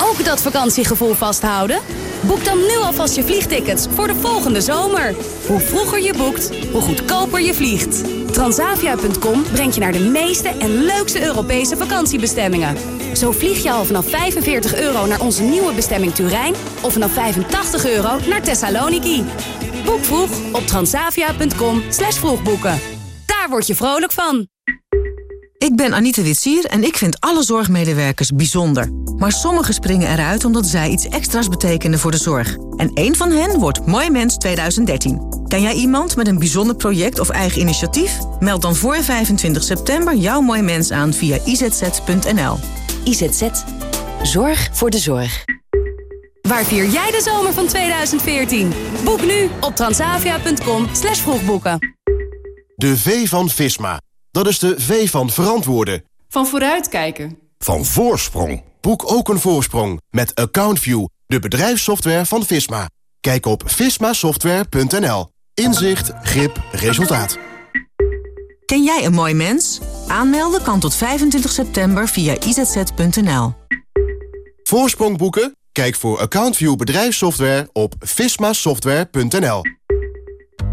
Ook dat vakantiegevoel vasthouden? Boek dan nu alvast je vliegtickets voor de volgende zomer. Hoe vroeger je boekt, hoe goedkoper je vliegt. Transavia.com brengt je naar de meeste en leukste Europese vakantiebestemmingen. Zo vlieg je al vanaf 45 euro naar onze nieuwe bestemming Turijn... of vanaf 85 euro naar Thessaloniki. Boek vroeg op transavia.com vroegboeken. Daar word je vrolijk van. Ik ben Anita Witsier en ik vind alle zorgmedewerkers bijzonder. Maar sommigen springen eruit omdat zij iets extra's betekenen voor de zorg. En één van hen wordt Mooi Mens 2013. Ken jij iemand met een bijzonder project of eigen initiatief? Meld dan voor 25 september jouw Mooi Mens aan via izz.nl. IZZ. Zorg voor de zorg. Waar vier jij de zomer van 2014? Boek nu op transavia.com slash vroegboeken. De V van Visma. Dat is de V van verantwoorden. Van vooruitkijken. Van voorsprong. Boek ook een voorsprong met AccountView, de bedrijfssoftware van Visma. Kijk op vismasoftware.nl. Inzicht, grip, resultaat. Ken jij een mooi mens? Aanmelden kan tot 25 september via izz.nl. Voorsprong boeken? Kijk voor AccountView bedrijfssoftware op vismasoftware.nl.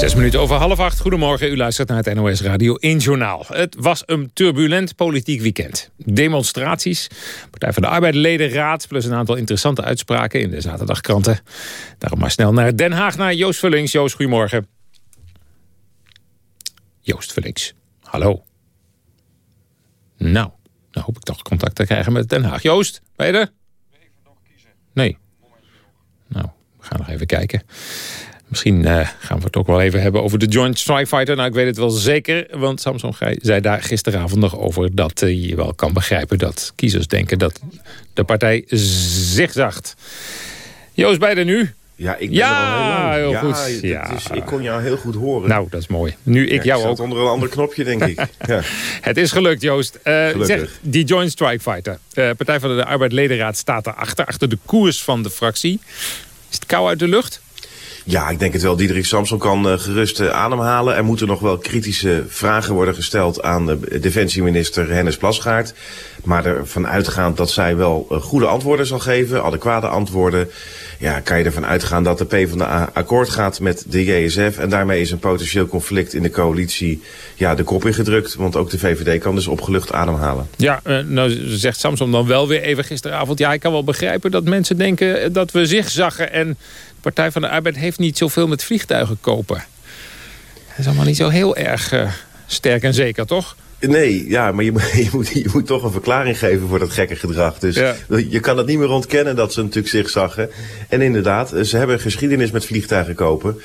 Zes minuten over half acht. Goedemorgen, u luistert naar het NOS Radio 1 Journaal. Het was een turbulent politiek weekend. Demonstraties, Partij van de Arbeid ledenraad... plus een aantal interessante uitspraken in de zaterdagkranten. Daarom maar snel naar Den Haag, naar Joost Vullings. Joost, goedemorgen. Joost Vullings, hallo. Nou, dan hoop ik toch contact te krijgen met Den Haag. Joost, ben je er? Nee. Nou, we gaan nog even kijken. Misschien uh, gaan we het ook wel even hebben over de Joint Strike Fighter. Nou, ik weet het wel zeker, want Samson zei daar gisteravond nog over... dat uh, je wel kan begrijpen dat kiezers denken dat de partij zigzagt. Joost, bij er nu? Ja, ik ben ja, er al heel heel lang. goed. Ja, is, ik kon jou heel goed horen. Nou, dat is mooi. Nu ik Ja, jou zat ook. onder een ander knopje, denk ik. *laughs* Ja. Het is gelukt, Joost. Eh, Gelukkig. zeg, die Joint Strike Fighter. Eh, Partij van de Arbeid ledenraad staat erachter. Achter de koers van de fractie. Is het kou uit de lucht? Ja, ik denk het wel. Diederik Samson kan eh, gerust eh, ademhalen. Er moeten nog wel kritische vragen worden gesteld aan de defensieminister Hennis Plasgaard. Maar ervan uitgaand dat zij wel eh, goede antwoorden zal geven, adequate antwoorden. Ja, kan je ervan uitgaan dat de PvdA akkoord gaat met de JSF. En daarmee is een potentieel conflict in de coalitie ja, de kop ingedrukt. Want ook de VVD kan dus opgelucht ademhalen. Ja, eh, nou zegt Samson dan wel weer even gisteravond... ja, ik kan wel begrijpen dat mensen denken dat we zigzaggen... en de Partij van de Arbeid heeft niet zoveel met vliegtuigen kopen. Dat is allemaal niet zo heel erg eh, sterk en zeker, toch? Nee, ja, maar je, moet- *laughs* je, moet, je moet toch een verklaring geven voor dat gekke gedrag. Dus Ja. je kan het niet meer ontkennen dat ze natuurlijk zich zaggen. En inderdaad, ze hebben geschiedenis met vliegtuigen kopen.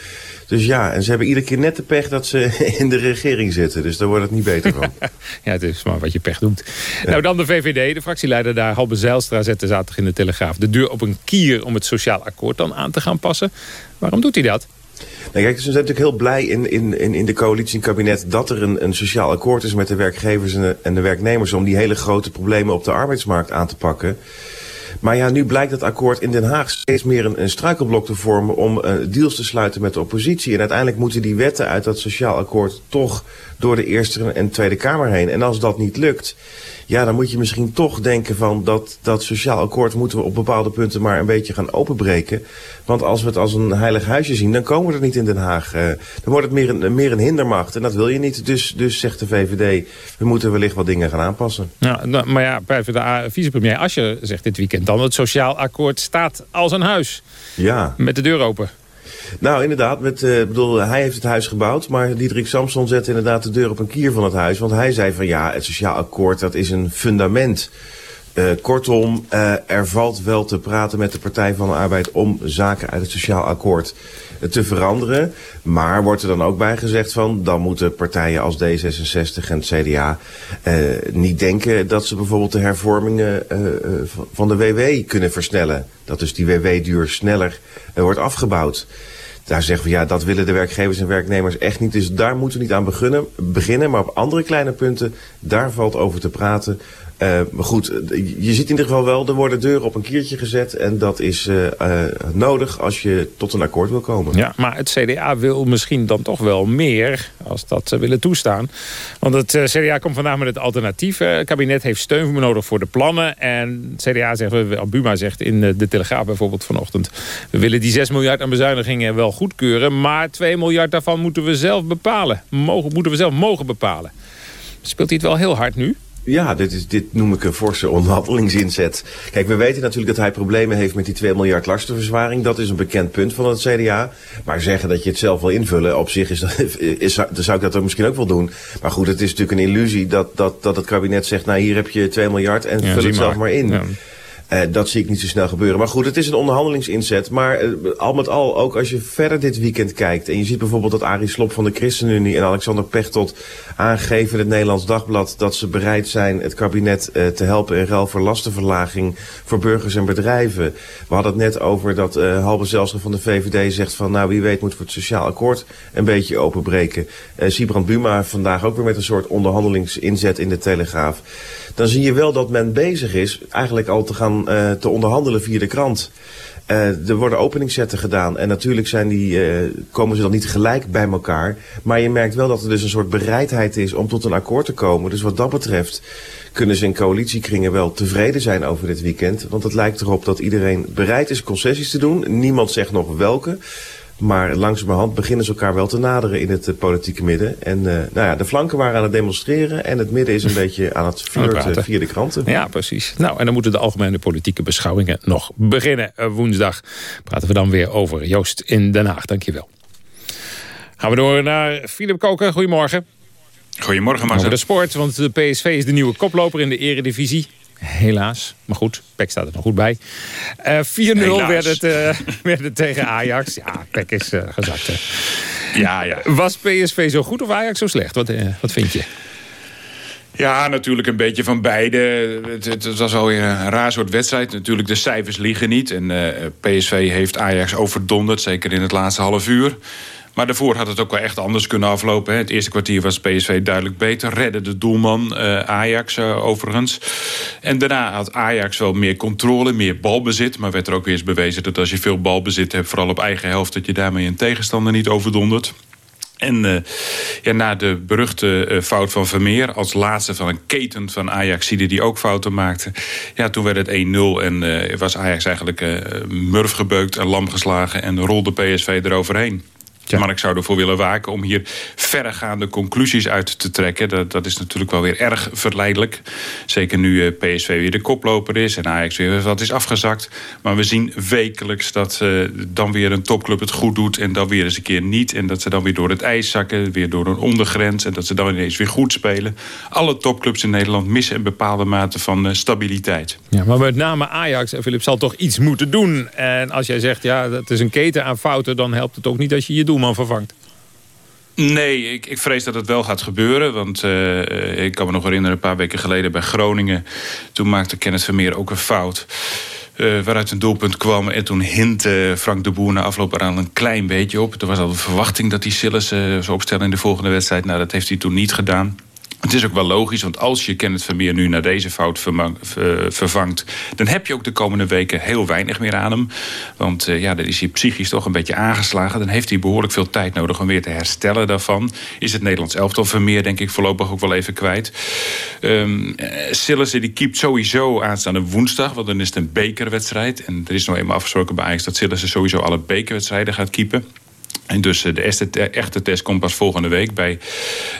Dus ja, en ze hebben iedere keer net de pech dat ze *laughs* in de regering zitten. Dus daar wordt het niet beter van. *laughs* Ja, het is maar wat je pech doet. Nou, dan de VVD. De fractieleider daar, Halbe Zijlstra, zette zaterdag in de Telegraaf... de deur op een kier om het sociaal akkoord dan aan te gaan passen. Waarom doet hij dat? Nou, kijk, ze zijn natuurlijk heel blij in, in, in, de coalitie en kabinet dat er een, een sociaal akkoord is met de werkgevers en de, en de werknemers om die hele grote problemen op de arbeidsmarkt aan te pakken. Maar ja, nu blijkt dat akkoord in Den Haag steeds meer een, een struikelblok te vormen om eh, deals te sluiten met de oppositie. En uiteindelijk moeten die wetten uit dat sociaal akkoord toch door de Eerste en Tweede Kamer heen. En als dat niet lukt, ja, dan moet je misschien toch denken van dat, dat sociaal akkoord moeten we op bepaalde punten maar een beetje gaan openbreken. Want als we het als een heilig huisje zien, dan komen we er niet in Den Haag. Eh, dan wordt het meer een, meer een hindermacht en dat wil je niet. Dus, dus zegt de VVD, we moeten wellicht wat dingen gaan aanpassen. Ja, nou, maar ja, PvdA vicepremier Asje zegt dit weekend dan... het sociaal akkoord staat als een huis. Ja. Met de deur open. Nou, inderdaad. Eh, bedoel, hij heeft het huis gebouwd, maar Diederik Samson zette inderdaad de deur op een kier van het huis. Want hij zei van ja, het sociaal akkoord dat is een fundament Uh, kortom, uh, er valt wel te praten met de Partij van de Arbeid om zaken uit het sociaal akkoord te veranderen. Maar wordt er dan ook bij gezegd van, dan moeten partijen als D66 en het CDA niet denken dat ze bijvoorbeeld de hervormingen van de WW kunnen versnellen. Dat dus die WW-duur sneller wordt afgebouwd daar zeggen we, ja, dat willen de werkgevers en werknemers echt niet. Dus daar moeten we niet aan beginnen. beginnen maar op andere kleine punten, daar valt over te praten. Uh, maar goed, je ziet in ieder geval wel, er worden deuren op een kiertje gezet. En dat is uh, nodig als je tot een akkoord wil komen. Ja, maar het CDA wil misschien dan toch wel meer, als dat ze willen toestaan. Want het CDA komt vandaag met het alternatief. Het kabinet heeft steun nodig voor de plannen. En het CDA zegt, Buma zegt in de Telegraaf bijvoorbeeld vanochtend... we willen die 6 miljard aan bezuinigingen wel goedkeuren... maar 2 miljard daarvan moeten we zelf bepalen. Mogen, moeten we zelf mogen bepalen. Speelt hij het wel heel hard nu? Ja, dit, is, dit noem ik een forse onderhandelingsinzet. Kijk, we weten natuurlijk dat hij problemen heeft met die 2 miljard lastenverzwaring. Dat is een bekend punt van het CDA. Maar zeggen dat je het zelf wil invullen, op zich *laughs* is is, dan zou ik dat ook misschien ook wel doen. Maar goed, het is natuurlijk een illusie dat, dat, dat het kabinet zegt... nou, hier heb je 2 miljard en vul het zelf maar in. Ja. Uh, dat zie ik niet zo snel gebeuren. Maar goed, het is een onderhandelingsinzet. Maar uh, al met al, ook als je verder dit weekend kijkt... en je ziet bijvoorbeeld dat Arie Slob van de ChristenUnie... en Alexander Pechtold aangeven in het Nederlands Dagblad... dat ze bereid zijn het kabinet uh, te helpen in ruil voor lastenverlaging... voor burgers en bedrijven. We hadden het net over dat Halbe Zelstra van de VVD zegt van... nou, wie weet moeten we het sociaal akkoord een beetje openbreken. Sibrand Buma vandaag ook weer met een soort onderhandelingsinzet in de Telegraaf dan zie je wel dat men bezig is eigenlijk al te gaan uh, te onderhandelen via de krant. Uh, er worden openingszetten gedaan en natuurlijk zijn die, uh, komen ze dan niet gelijk bij elkaar. Maar je merkt wel dat er dus een soort bereidheid is om tot een akkoord te komen. Dus wat dat betreft kunnen ze in coalitiekringen wel tevreden zijn over dit weekend. Want het lijkt erop dat iedereen bereid is concessies te doen. Niemand zegt nog welke. Maar langzamerhand beginnen ze elkaar wel te naderen in het uh, politieke midden. En uh, nou ja, de flanken waren aan het demonstreren en het midden is een *laughs* beetje aan het flirten via de kranten. Ja, precies. Nou, en dan moeten de algemene politieke beschouwingen nog beginnen. Uh, woensdag praten we dan weer over Joost in Den Haag. Dankjewel. Gaan we door naar Philip Koken. Goedemorgen. Goedemorgen, Marcel. Over de sport, want de PSV is de nieuwe koploper in de eredivisie. Helaas. Maar goed, Pek staat er nog goed bij. Uh, 4-0 werd, het, uh, *laughs* werd het tegen Ajax. Ja, Pek is uh, gezakt. Hè. Ja, ja. Was PSV zo goed of Ajax zo slecht? Wat, wat vind je? Ja, natuurlijk een beetje van beide. Het, het, het was alweer een raar soort wedstrijd. Natuurlijk, de cijfers liegen niet. En PSV heeft Ajax overdonderd, zeker in het laatste half uur. Maar daarvoor had het ook wel echt anders kunnen aflopen. Hè. Het eerste kwartier was PSV duidelijk beter. Redde de doelman uh, Ajax uh, overigens. En daarna had Ajax wel meer controle, meer balbezit. Maar werd er ook weer eens bewezen dat als je veel balbezit hebt... vooral op eigen helft, dat je daarmee een tegenstander niet overdondert. En uh, ja, na de beruchte fout van Vermeer... als laatste van een keten van Ajax die ook fouten maakte... ja, toen werd het 1-0 en was Ajax eigenlijk murf gebeukt en lam geslagen... en rolde PSV eroverheen. Ja. Maar ik zou ervoor willen waken om hier verregaande conclusies uit te trekken. Dat, dat is natuurlijk wel weer erg verleidelijk. Zeker nu eh, PSV weer de koploper is en Ajax weer wat is afgezakt. Maar we zien wekelijks dat uh, dan weer een topclub het goed doet... en dan weer eens een keer niet. En dat ze dan weer door het ijs zakken, weer door een ondergrens... en dat ze dan ineens weer goed spelen. Alle topclubs in Nederland missen een bepaalde mate van uh, stabiliteit. Ja, maar met name Ajax, en Philip, zal toch iets moeten doen. En als jij zegt, ja, dat is een keten aan fouten... dan helpt het ook niet als je je doet doelman vervangt? Nee, ik, ik vrees dat het wel gaat gebeuren. Want uh, ik kan me nog herinneren, een paar weken geleden bij Groningen... toen maakte Kenneth Vermeer ook een fout... Uh, waaruit een doelpunt kwam. En toen hintte Frank de Boer na afloop eraan een klein beetje op. Er was al de verwachting dat hij Sillis uh, zou opstellen in de volgende wedstrijd. Nou, dat heeft hij toen niet gedaan. Het is ook wel logisch, want als je Kenneth Vermeer nu naar deze fout vervangt... dan heb je ook de komende weken heel weinig meer aan hem. Want uh, ja, dan is hij psychisch toch een beetje aangeslagen. Dan heeft hij behoorlijk veel tijd nodig om weer te herstellen daarvan. Is het Nederlands elftal Vermeer denk ik voorlopig ook wel even kwijt. Um, die keept sowieso aanstaande woensdag... want dan is het een bekerwedstrijd. En er is nog eenmaal afgesproken bij Ajax dat Sillissen sowieso alle bekerwedstrijden gaat keepen. En dus de echte, echte test komt pas volgende week bij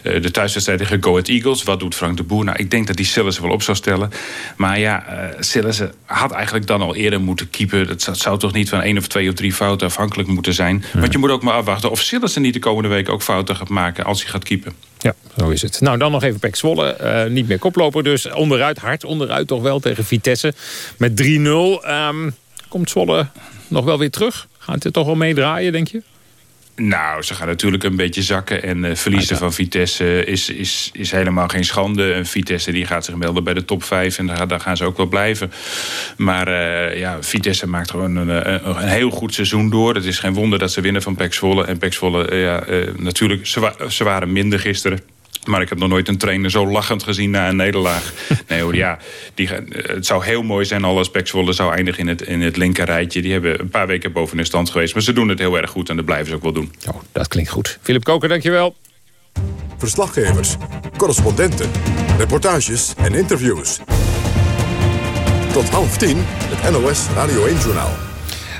de thuiswedstrijd tegen Go Ahead Eagles. Wat doet Frank de Boer? Nou, ik denk dat die Sillissen wel op zou stellen. Maar ja, uh, Sillissen had eigenlijk dan al eerder moeten keepen. Dat zou toch niet van één of twee of drie fouten afhankelijk moeten zijn. Want je moet ook maar afwachten of Sillissen niet de komende week ook fouten gaat maken als hij gaat keepen. Ja, zo is het. Nou, dan nog even Pek Zwolle. Uh, niet meer koploper dus. Onderuit, hard onderuit toch wel tegen Vitesse. Met 3-0. Um, komt Zwolle nog wel weer terug? Gaat het toch wel meedraaien, denk je? Nou, ze gaan natuurlijk een beetje zakken. En uh, verliezen van Vitesse is, is, is helemaal geen schande. En Vitesse die gaat zich melden bij de top 5. En daar, daar gaan ze ook wel blijven. Maar uh, ja, Vitesse maakt gewoon een, een, een, heel goed seizoen door. Het is geen wonder dat ze winnen van Pek Zwolle. En Pek Zwolle, uh, ja, natuurlijk, ze, wa ze waren minder gisteren. Maar ik heb nog nooit een trainer zo lachend gezien na een nederlaag. *laughs* Nee hoor, ja, die, het zou heel mooi zijn als Pek Zwolle zou eindigen in het, in het linkerrijtje. Die hebben een paar weken boven de stand geweest. Maar ze doen het heel erg goed en dat blijven ze ook wel doen. Oh, dat klinkt goed. Philip Koker, dankjewel. Verslaggevers, correspondenten, reportages en interviews. Tot half tien, het NOS Radio 1-journaal.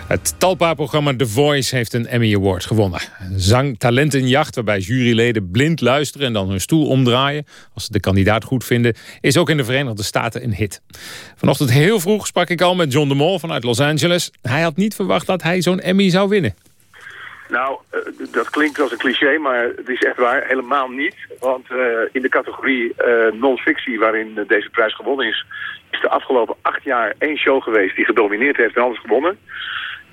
Het Talpa-programma The Voice heeft een Emmy Award gewonnen. Zang talentenjacht waarbij juryleden blind luisteren... en dan hun stoel omdraaien als ze de kandidaat goed vinden... is ook in de Verenigde Staten een hit. Vanochtend heel vroeg sprak ik al met John de Mol vanuit Los Angeles. Hij had niet verwacht dat hij zo'n Emmy zou winnen. Nou, uh, dat klinkt als een cliché, maar het is echt waar. Helemaal niet. Want uh, in de categorie uh, non-fictie waarin deze prijs gewonnen is... is de afgelopen acht jaar één show geweest die gedomineerd heeft en alles gewonnen.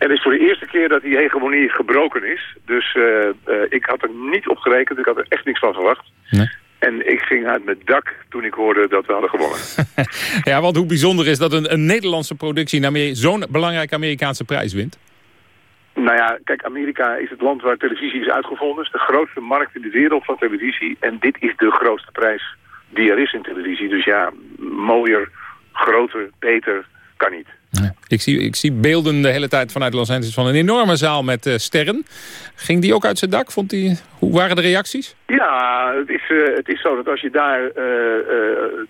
En het is voor de eerste keer dat die hegemonie gebroken is. Dus uh, uh, ik had er niet op gerekend. Ik had er echt niks van verwacht. Nee. En ik ging uit mijn dak toen ik hoorde dat we hadden gewonnen. *laughs* ja, want hoe bijzonder is dat een, een Nederlandse productie... zo'n belangrijke Amerikaanse prijs wint? Nou ja, kijk, Amerika is het land waar televisie is uitgevonden. Het is de grootste markt in de wereld van televisie. En dit is de grootste prijs die er is in televisie. Dus ja, mooier, groter, beter kan niet. Ik, zie, ik zie beelden de hele tijd vanuit Los Angeles van een enorme zaal met uh, sterren. Ging die ook uit zijn dak? Vond die, hoe waren de reacties? Ja, het is, uh, het is zo dat als je daar uh,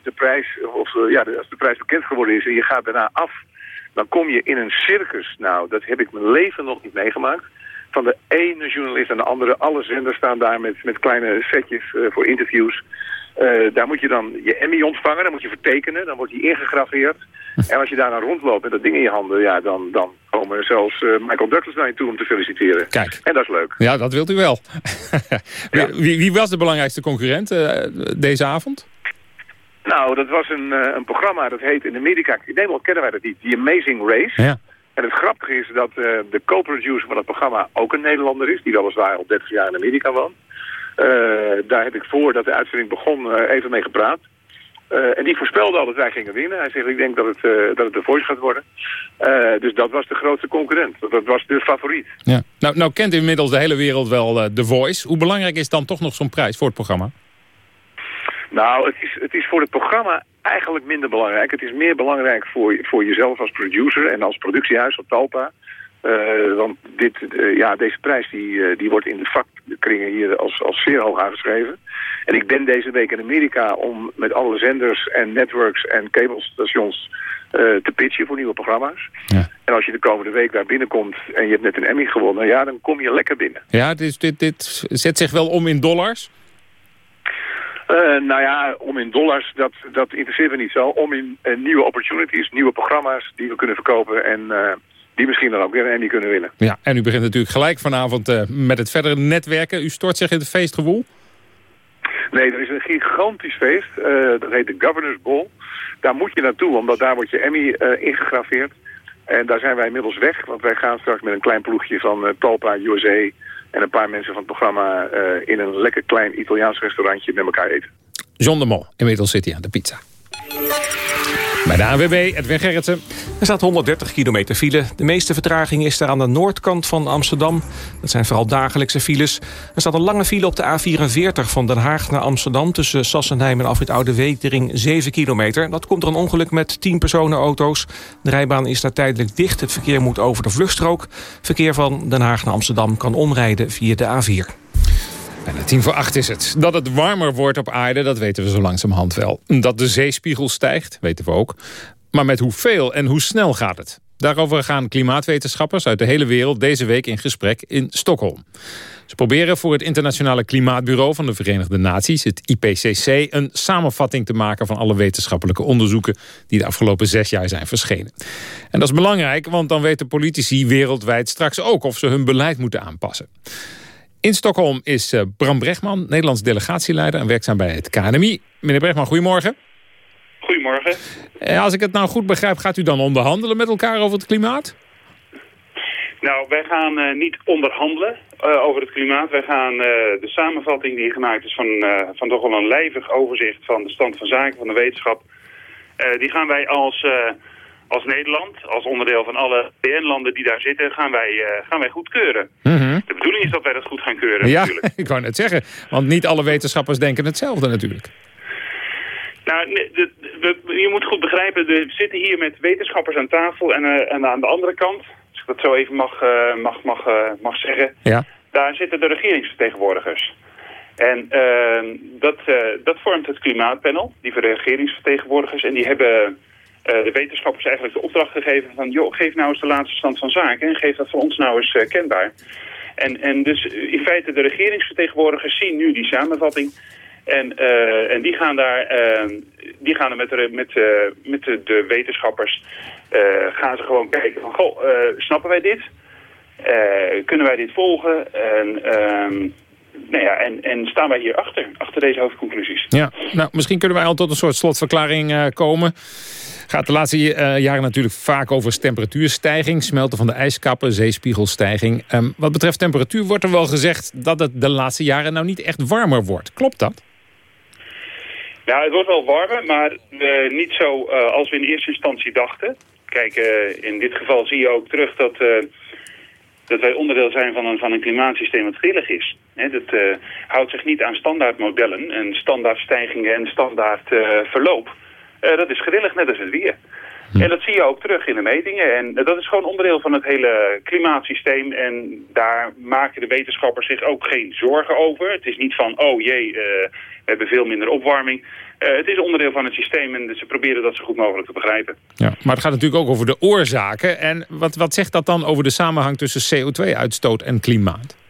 de prijs, of ja, als de prijs bekend geworden is en je gaat daarna af, dan kom je in een circus. Nou, dat heb ik mijn leven nog niet meegemaakt. Van de ene journalist aan de andere. Alle zenders staan daar met, met kleine setjes voor interviews. Uh, daar moet je dan je Emmy ontvangen, dan moet je vertekenen, dan wordt die ingegraveerd. En als je daar dan rondloopt met dat ding in je handen, ja, dan, dan komen zelfs uh, Michael Douglas naar je toe om te feliciteren. Kijk. En dat is leuk. Ja, dat wilt u wel. *laughs* ja. wie, wie, was de belangrijkste concurrent uh, deze avond? Nou, dat was een, een programma, dat heet in Amerika, in Nederland kennen wij dat niet, The Amazing Race. Ja. En het grappige is dat de co-producer van het programma ook een Nederlander is, die weliswaar al 30 jaar in Amerika woont. Uh, daar heb ik voordat de uitzending begon uh, even mee gepraat. Uh, en die voorspelde al dat wij gingen winnen. Hij zegt, ik denk dat het, dat het de Voice gaat worden. dus dat was de grootste concurrent. Dat was de favoriet. Ja. Nou, nou kent inmiddels de hele wereld wel de Voice. Hoe belangrijk is dan toch nog zo'n prijs voor het programma? Nou, het is, het is voor het programma eigenlijk minder belangrijk. Het is meer belangrijk voor, voor jezelf als producer en als productiehuis op Talpa. Uh, want dit, uh, ja, deze prijs die, uh, die wordt in de vakkringen hier als, als zeer hoog aangeschreven. En ik ben deze week in Amerika om met alle zenders en networks en cablestations te pitchen voor nieuwe programma's. Ja. En als je de komende week daar binnenkomt en je hebt net een Emmy gewonnen, ja, dan kom je lekker binnen. Ja, dit, dit, dit zet zich wel om in dollars? nou ja, om in dollars, dat, dat interesseert me niet zo. Om in nieuwe opportunities, nieuwe programma's die we kunnen verkopen en die misschien dan ook weer en die kunnen winnen. Ja, en u begint natuurlijk gelijk vanavond uh, met het verdere netwerken. U stort zich in het feestgevoel? Nee, er is een gigantisch feest. Uh, dat heet de Governor's Ball. Daar moet je naartoe, omdat daar wordt je Emmy uh, ingegraveerd. En daar zijn wij inmiddels weg, want wij gaan straks met een klein ploegje van Talpa, USA... en een paar mensen van het programma in een lekker klein Italiaans restaurantje met elkaar eten. John de Mol, inmiddels zit hij aan de pizza. Bij de ANWB, Edwin Gerritsen. Er staat 130 kilometer file. De meeste vertraging is er aan de noordkant van Amsterdam. Dat zijn vooral dagelijkse files. Er staat een lange file op de A44 van Den Haag naar Amsterdam... tussen Sassenheim en Afrit Oude Wetering, 7 kilometer. Dat komt er een ongeluk met 10 personenauto's. De rijbaan is daar tijdelijk dicht. Het verkeer moet over de vluchtstrook. Verkeer van Den Haag naar Amsterdam kan omrijden via de A4. Bijna tien voor acht is het. Dat het warmer wordt op aarde, dat weten we zo langzamerhand wel. Dat de zeespiegel stijgt, weten we ook. Maar met hoeveel en hoe snel gaat het? Daarover gaan klimaatwetenschappers uit de hele wereld deze week in gesprek in Stockholm. Ze proberen voor het Internationale Klimaatbureau van de Verenigde Naties, het IPCC, een samenvatting te maken van alle wetenschappelijke onderzoeken die de afgelopen zes jaar zijn verschenen. En dat is belangrijk, want dan weten politici wereldwijd straks ook of ze hun beleid moeten aanpassen. In Stockholm is eh, Bram Brechtman, Nederlands delegatieleider en werkzaam bij het KNMI. Meneer Brechtman, goedemorgen. Goedemorgen. Eh, als ik het nou goed begrijp, gaat u dan onderhandelen met elkaar over het klimaat? Nou, wij gaan uh, niet onderhandelen uh, over het klimaat. Wij gaan uh, de samenvatting die gemaakt is van, van toch wel een lijvig overzicht van de stand van zaken van de wetenschap. die gaan wij als, als Nederland, als onderdeel van alle VN-landen die daar zitten, gaan wij, gaan wij goedkeuren. Mhm. De bedoeling is dat wij dat goed gaan keuren ja, natuurlijk. *laughs* ik wou net zeggen. Want niet alle wetenschappers denken hetzelfde natuurlijk. Nou, je moet goed begrijpen, we zitten hier met wetenschappers aan tafel en, uh, en aan de andere kant, als ik dat zo even mag, uh, mag, mag, mag zeggen, ja. daar zitten de regeringsvertegenwoordigers. En dat, dat vormt het klimaatpanel, die regeringsvertegenwoordigers, en die hebben de wetenschappers eigenlijk de opdracht gegeven van, joh, geef nou eens de laatste stand van zaken en geef dat voor ons nou eens kenbaar. En, en dus in feite de regeringsvertegenwoordigers zien nu die samenvatting en, en die gaan daar, uh, die gaan er met, de, met, met de, wetenschappers, gaan ze gewoon kijken van, goh, snappen wij dit? kunnen wij dit volgen? En, ehm, nou ja, en, en staan wij hier achter, achter deze hoofdconclusies? Ja, nou, misschien kunnen wij al tot een soort slotverklaring komen. Gaat de laatste jaren natuurlijk vaak over temperatuurstijging, smelten van de ijskappen, zeespiegelstijging. Um, wat betreft temperatuur wordt er wel gezegd dat het de laatste jaren nou niet echt warmer wordt. Klopt dat? Ja, het wordt wel warmer, maar uh, niet zo uh, als we in eerste instantie dachten. Kijk, in dit geval zie je ook terug dat, dat wij onderdeel zijn van een, van een klimaatsysteem wat grillig is. He, dat houdt zich niet aan standaardmodellen en standaardstijgingen en standaard verloop. Dat is grillig, net als het weer. En dat zie je ook terug in de metingen. En dat is gewoon onderdeel van het hele klimaatsysteem. En daar maken de wetenschappers zich ook geen zorgen over. Het is niet van, oh jee, uh, we hebben veel minder opwarming. Uh, het is onderdeel van het systeem en ze proberen dat zo goed mogelijk te begrijpen. Ja, maar het gaat natuurlijk ook over de oorzaken. En wat, wat zegt dat dan over de samenhang tussen CO2-uitstoot en klimaat?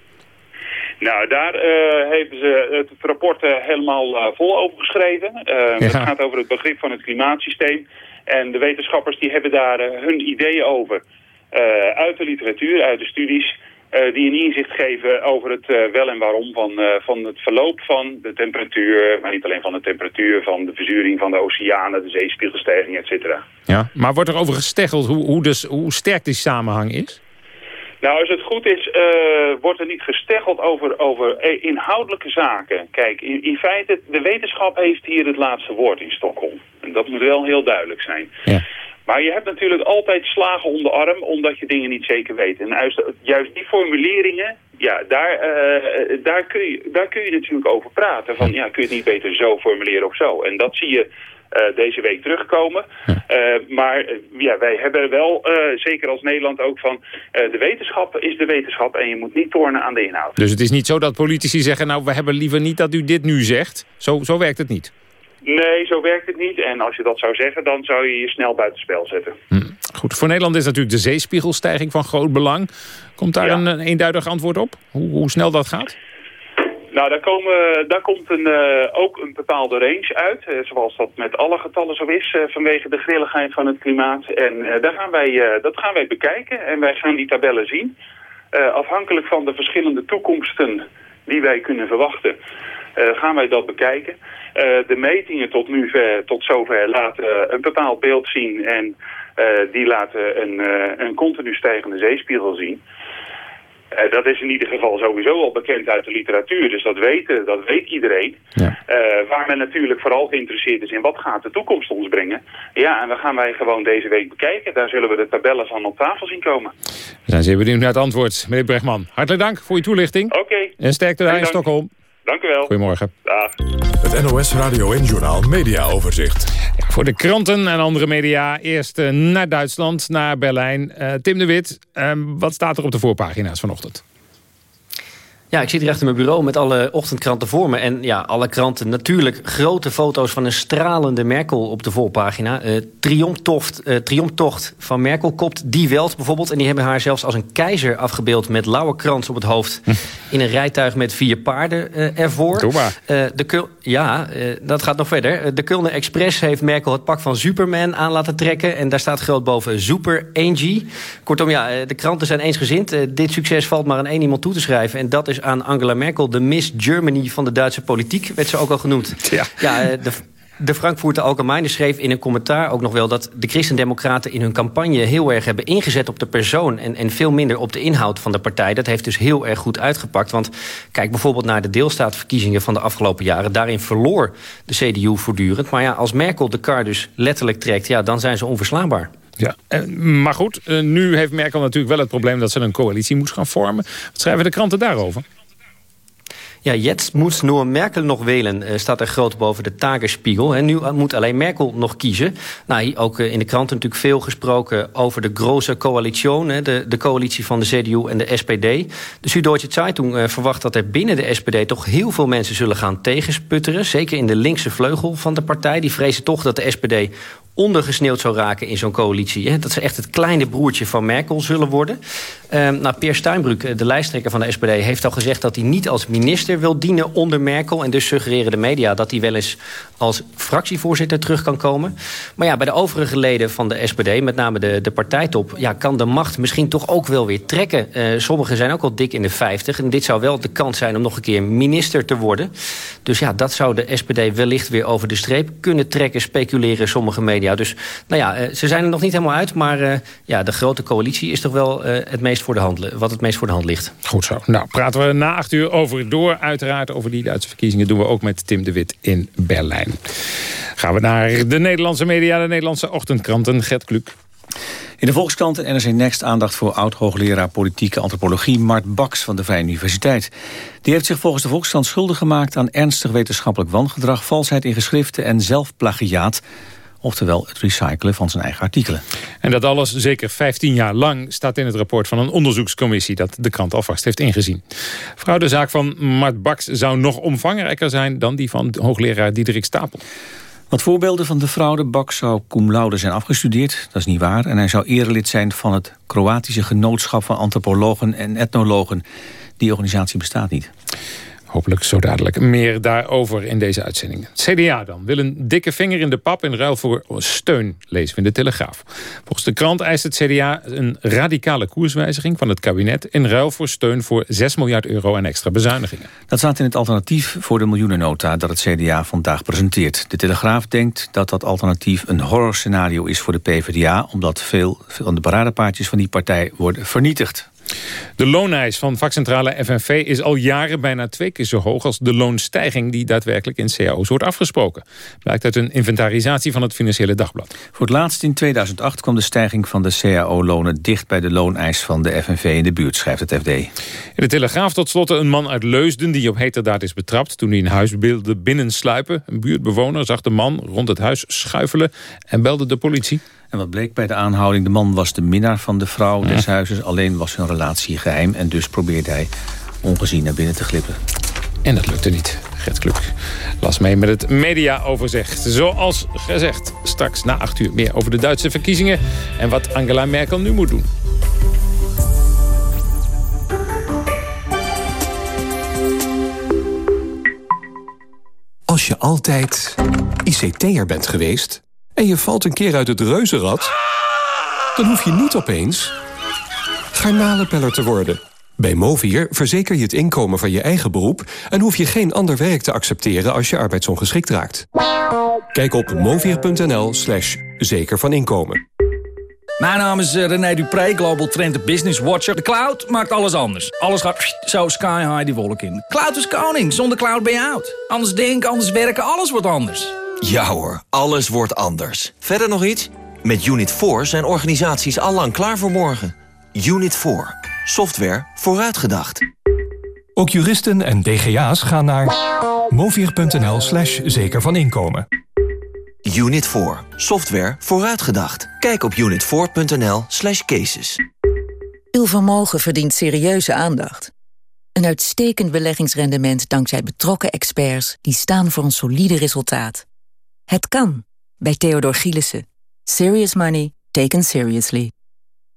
Nou, daar uh, hebben ze het rapport uh, helemaal uh, vol over geschreven. Ja. Het gaat over het begrip van het klimaatsysteem. En de wetenschappers die hebben daar hun ideeën over. uit de literatuur, uit de studies. die een inzicht geven over het wel en waarom van, van het verloop van de temperatuur. Maar niet alleen van de temperatuur, van de verzuring van de oceanen, de zeespiegelstijging, et cetera. Ja, maar wordt er over gesteggeld hoe, hoe, dus, hoe sterk die samenhang is? Nou, als het goed is, uh, wordt er niet gesteggeld over, over inhoudelijke zaken. Kijk, in, in, feite, de wetenschap heeft hier het laatste woord in Stockholm. En dat moet wel heel duidelijk zijn. Ja. Maar je hebt natuurlijk altijd slagen om de arm, omdat je dingen niet zeker weet. En juist, juist die formuleringen, ja, daar, uh, daar, kun je, daar kun je natuurlijk over praten. Van, ja, kun je het niet beter zo formuleren of zo? En dat zie je uh, deze week terugkomen. Uh, maar ja, wij hebben wel, zeker als Nederland ook van... de wetenschap is de wetenschap en je moet niet tornen aan de inhoud. Dus het is niet zo dat politici zeggen... nou, we hebben liever niet dat u dit nu zegt. Zo, zo werkt het niet. Nee, zo werkt het niet. En als je dat zou zeggen, dan zou je je snel buitenspel zetten. Hm. Goed, voor Nederland is natuurlijk de zeespiegelstijging van groot belang. Komt daar ja. een, een eenduidig antwoord op? Hoe, hoe snel dat gaat? Nou, daar, komen, daar komt een, uh, ook een bepaalde range uit, uh, zoals dat met alle getallen zo is, uh, vanwege de grilligheid van het klimaat. En daar gaan wij, dat gaan wij bekijken en wij gaan die tabellen zien. afhankelijk van de verschillende toekomsten die wij kunnen verwachten, gaan wij dat bekijken. de metingen tot nu ver, tot zover laten een bepaald beeld zien en die laten een, een continu stijgende zeespiegel zien. Uh, dat is in ieder geval sowieso al bekend uit de literatuur, dus dat, weten, dat weet iedereen. Ja. Uh, waar men natuurlijk vooral geïnteresseerd is in wat gaat de toekomst ons brengen. Ja, en dan gaan wij gewoon deze week bekijken. Daar zullen we de tabellen van op tafel zien komen. We zijn zeer benieuwd naar het antwoord, meneer Brechtman. Hartelijk dank voor uw toelichting. Oké. Okay. En sterkte daar in Stockholm. Dank u wel. Goedemorgen. Dag. Het NOS Radio en Journaal Media Overzicht. Ja, voor de kranten en andere media eerst uh, naar Duitsland, naar Berlijn. Uh, Tim de Wit, uh, wat staat er op de voorpagina's vanochtend? Ja, ik zit hier achter mijn bureau met alle ochtendkranten voor me. En ja, alle kranten natuurlijk grote foto's van een stralende Merkel op de voorpagina. Uh, triomftocht, uh, triomftocht van Merkel kopt Die Welt bijvoorbeeld. En die hebben haar zelfs als een keizer afgebeeld met lauwerkrans op het hoofd. In een rijtuig met vier paarden uh, ervoor. de ja, dat gaat nog verder. De Kulne Express heeft Merkel het pak van Superman aan laten trekken. En daar staat groot boven Super Angie. Kortom, ja, de kranten zijn eensgezind. dit succes valt maar aan één iemand toe te schrijven. En dat is aan Angela Merkel. De Miss Germany van de Duitse politiek werd ze ook al genoemd. Ja, ja eh, de, de Frankfurter Allgemeine schreef in een commentaar ook nog wel... dat de christendemocraten in hun campagne heel erg hebben ingezet op de persoon... En, en veel minder op de inhoud van de partij. Dat heeft dus heel erg goed uitgepakt. Want kijk bijvoorbeeld naar de deelstaatverkiezingen van de afgelopen jaren. Daarin verloor de CDU voortdurend. Maar ja, als Merkel de kar dus letterlijk trekt... Ja, dan zijn ze onverslaanbaar. Ja, maar goed, eh, nu heeft Merkel natuurlijk wel het probleem... dat ze een coalitie moest gaan vormen. Wat schrijven de kranten daarover? Ja, jetzt moet nur Merkel nog welen, uh, staat er groot boven de Tagesspiegel. En nu moet alleen Merkel nog kiezen. Nou, ook uh, in de kranten natuurlijk veel gesproken over de grote coalitie, de, de coalitie van de CDU en de SPD. De Süddeutsche Zeitung uh, verwacht dat er binnen de SPD toch heel veel mensen zullen gaan tegensputteren. Zeker in de linkse vleugel van de partij. Die vrezen toch dat de SPD ondergesneeuwd zou raken in zo'n coalitie. Hè? Dat ze echt het kleine broertje van Merkel zullen worden. Um, nou, Peer Steinbrück, de lijsttrekker van de SPD... heeft al gezegd dat hij niet als minister wil dienen onder Merkel. En dus suggereren de media dat hij wel eens als fractievoorzitter terug kan komen. Maar ja, bij de overige leden van de SPD, met name de, de partijtop... Ja, kan de macht misschien toch ook wel weer trekken. Uh, sommigen zijn ook al dik in de 50. En dit zou wel de kans zijn om nog een keer minister te worden. Dus ja, dat zou de SPD wellicht weer over de streep kunnen trekken... speculeren sommige media. Dus nou ja, eh, ze zijn er nog niet helemaal uit. Maar uh, ja, de grote coalitie is toch wel het meest voor de hand, wat het meest voor de hand ligt. Goed zo. Nou, praten we na acht uur over door. Uiteraard over die Duitse verkiezingen doen we ook met Tim de Wit in Berlijn. Gaan we naar de Nederlandse media, de Nederlandse ochtendkranten. Gert Kluk. In de Volkskrant en NRC Next aandacht voor oud-hoogleraar politieke antropologie Mart Baks van de Vrije Universiteit. Die heeft zich volgens de Volkskrant schuldig gemaakt aan ernstig wetenschappelijk wangedrag, valsheid in geschriften en zelfplagiaat. Oftewel het recyclen van zijn eigen artikelen. En dat alles zeker 15 jaar lang staat in het rapport van een onderzoekscommissie... dat de krant alvast heeft ingezien. Vrouw, de zaak van Mart Baks zou nog omvangrijker zijn... dan die van hoogleraar Diederik Stapel. Wat voorbeelden van de fraude Baks zou cum laude zijn afgestudeerd. Dat is niet waar. En hij zou erelid zijn van het Kroatische Genootschap van Antropologen en Etnologen. Die organisatie bestaat niet. Hopelijk zo dadelijk meer daarover in deze uitzending. CDA dan wil een dikke vinger in de pap in ruil voor steun, lezen we in de Telegraaf. Volgens de krant eist het CDA een radicale koerswijziging van het kabinet... in ruil voor steun voor 6 miljard euro en extra bezuinigingen. Dat staat in het alternatief voor de miljoenennota dat het CDA vandaag presenteert. De Telegraaf denkt dat dat alternatief een horrorscenario is voor de PvdA... omdat veel van de paradepaardjes van die partij worden vernietigd. De looneis van vakcentrale FNV is al jaren bijna twee keer zo hoog... als de loonstijging die daadwerkelijk in cao's wordt afgesproken. Blijkt uit een inventarisatie van het Financiële Dagblad. Voor het laatst in 2008 kwam de stijging van de cao-lonen... dicht bij de looneis van de FNV in de buurt, schrijft het FD. In de Telegraaf tot slot een man uit Leusden... die op heterdaad is betrapt toen hij een huis wilde binnensluipen. Een buurtbewoner zag de man rond het huis schuifelen... en belde de politie. En wat bleek bij de aanhouding? De man was de minnaar van de vrouw des huizes. Alleen was hun relatie geheim. En dus probeerde hij ongezien naar binnen te glippen. En dat lukte niet. Gert Kluk las mee met het mediaoverzicht. Zoals gezegd, straks na acht uur meer over de Duitse verkiezingen... en wat Angela Merkel nu moet doen. Als je altijd ICT'er bent geweest en je valt een keer uit het reuzenrad... dan hoef je niet opeens garnalenpeller te worden. Bij Movier verzeker je het inkomen van je eigen beroep... en hoef je geen ander werk te accepteren als je arbeidsongeschikt raakt. Kijk op movier.nl slash zeker van inkomen. Mijn naam is eh, René Dupré, Global Trend Business Watcher. De cloud maakt alles anders. Alles gaat zo sky high die wolk in. Cloud is koning, zonder cloud ben je oud. Anders denken, anders werken, alles wordt anders. Ja hoor, alles wordt anders. Verder nog iets? Met Unit 4 zijn organisaties allang klaar voor morgen. Unit 4. Software vooruitgedacht. Ook juristen en DGA's gaan naar movier.nl slash zeker van inkomen. Unit 4. Software vooruitgedacht. Kijk op unit4.nl slash cases. Uw vermogen verdient serieuze aandacht. Een uitstekend beleggingsrendement dankzij betrokken experts... die staan voor een solide resultaat. Het kan, bij Theodor Gielissen. Serious money taken seriously.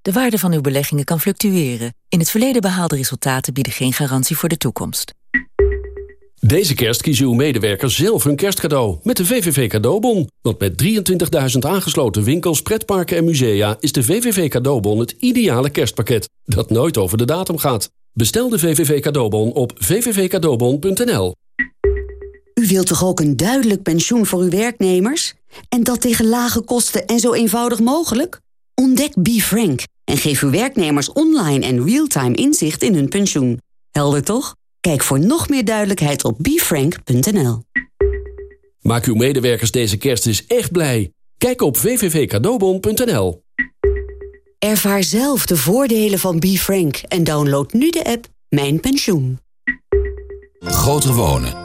De waarde van uw beleggingen kan fluctueren. In het verleden behaalde resultaten bieden geen garantie voor de toekomst. Deze kerst kiezen uw medewerkers zelf hun kerstcadeau met de VVV Cadeaubon. Want met 23.000 aangesloten winkels, pretparken en musea... is de VVV Cadeaubon het ideale kerstpakket dat nooit over de datum gaat. Bestel de VVV Cadeaubon op vvvcadeaubon.nl. U wilt toch ook een duidelijk pensioen voor uw werknemers? En dat tegen lage kosten en zo eenvoudig mogelijk? Ontdek BeFrank en geef uw werknemers online en real-time inzicht in hun pensioen. Helder toch? Kijk voor nog meer duidelijkheid op befrank.nl. Maak uw medewerkers deze kerst eens echt blij. Kijk op www.cadeaubon.nl. Ervaar zelf de voordelen van BeFrank en download nu de app Mijn Pensioen. Groter wonen,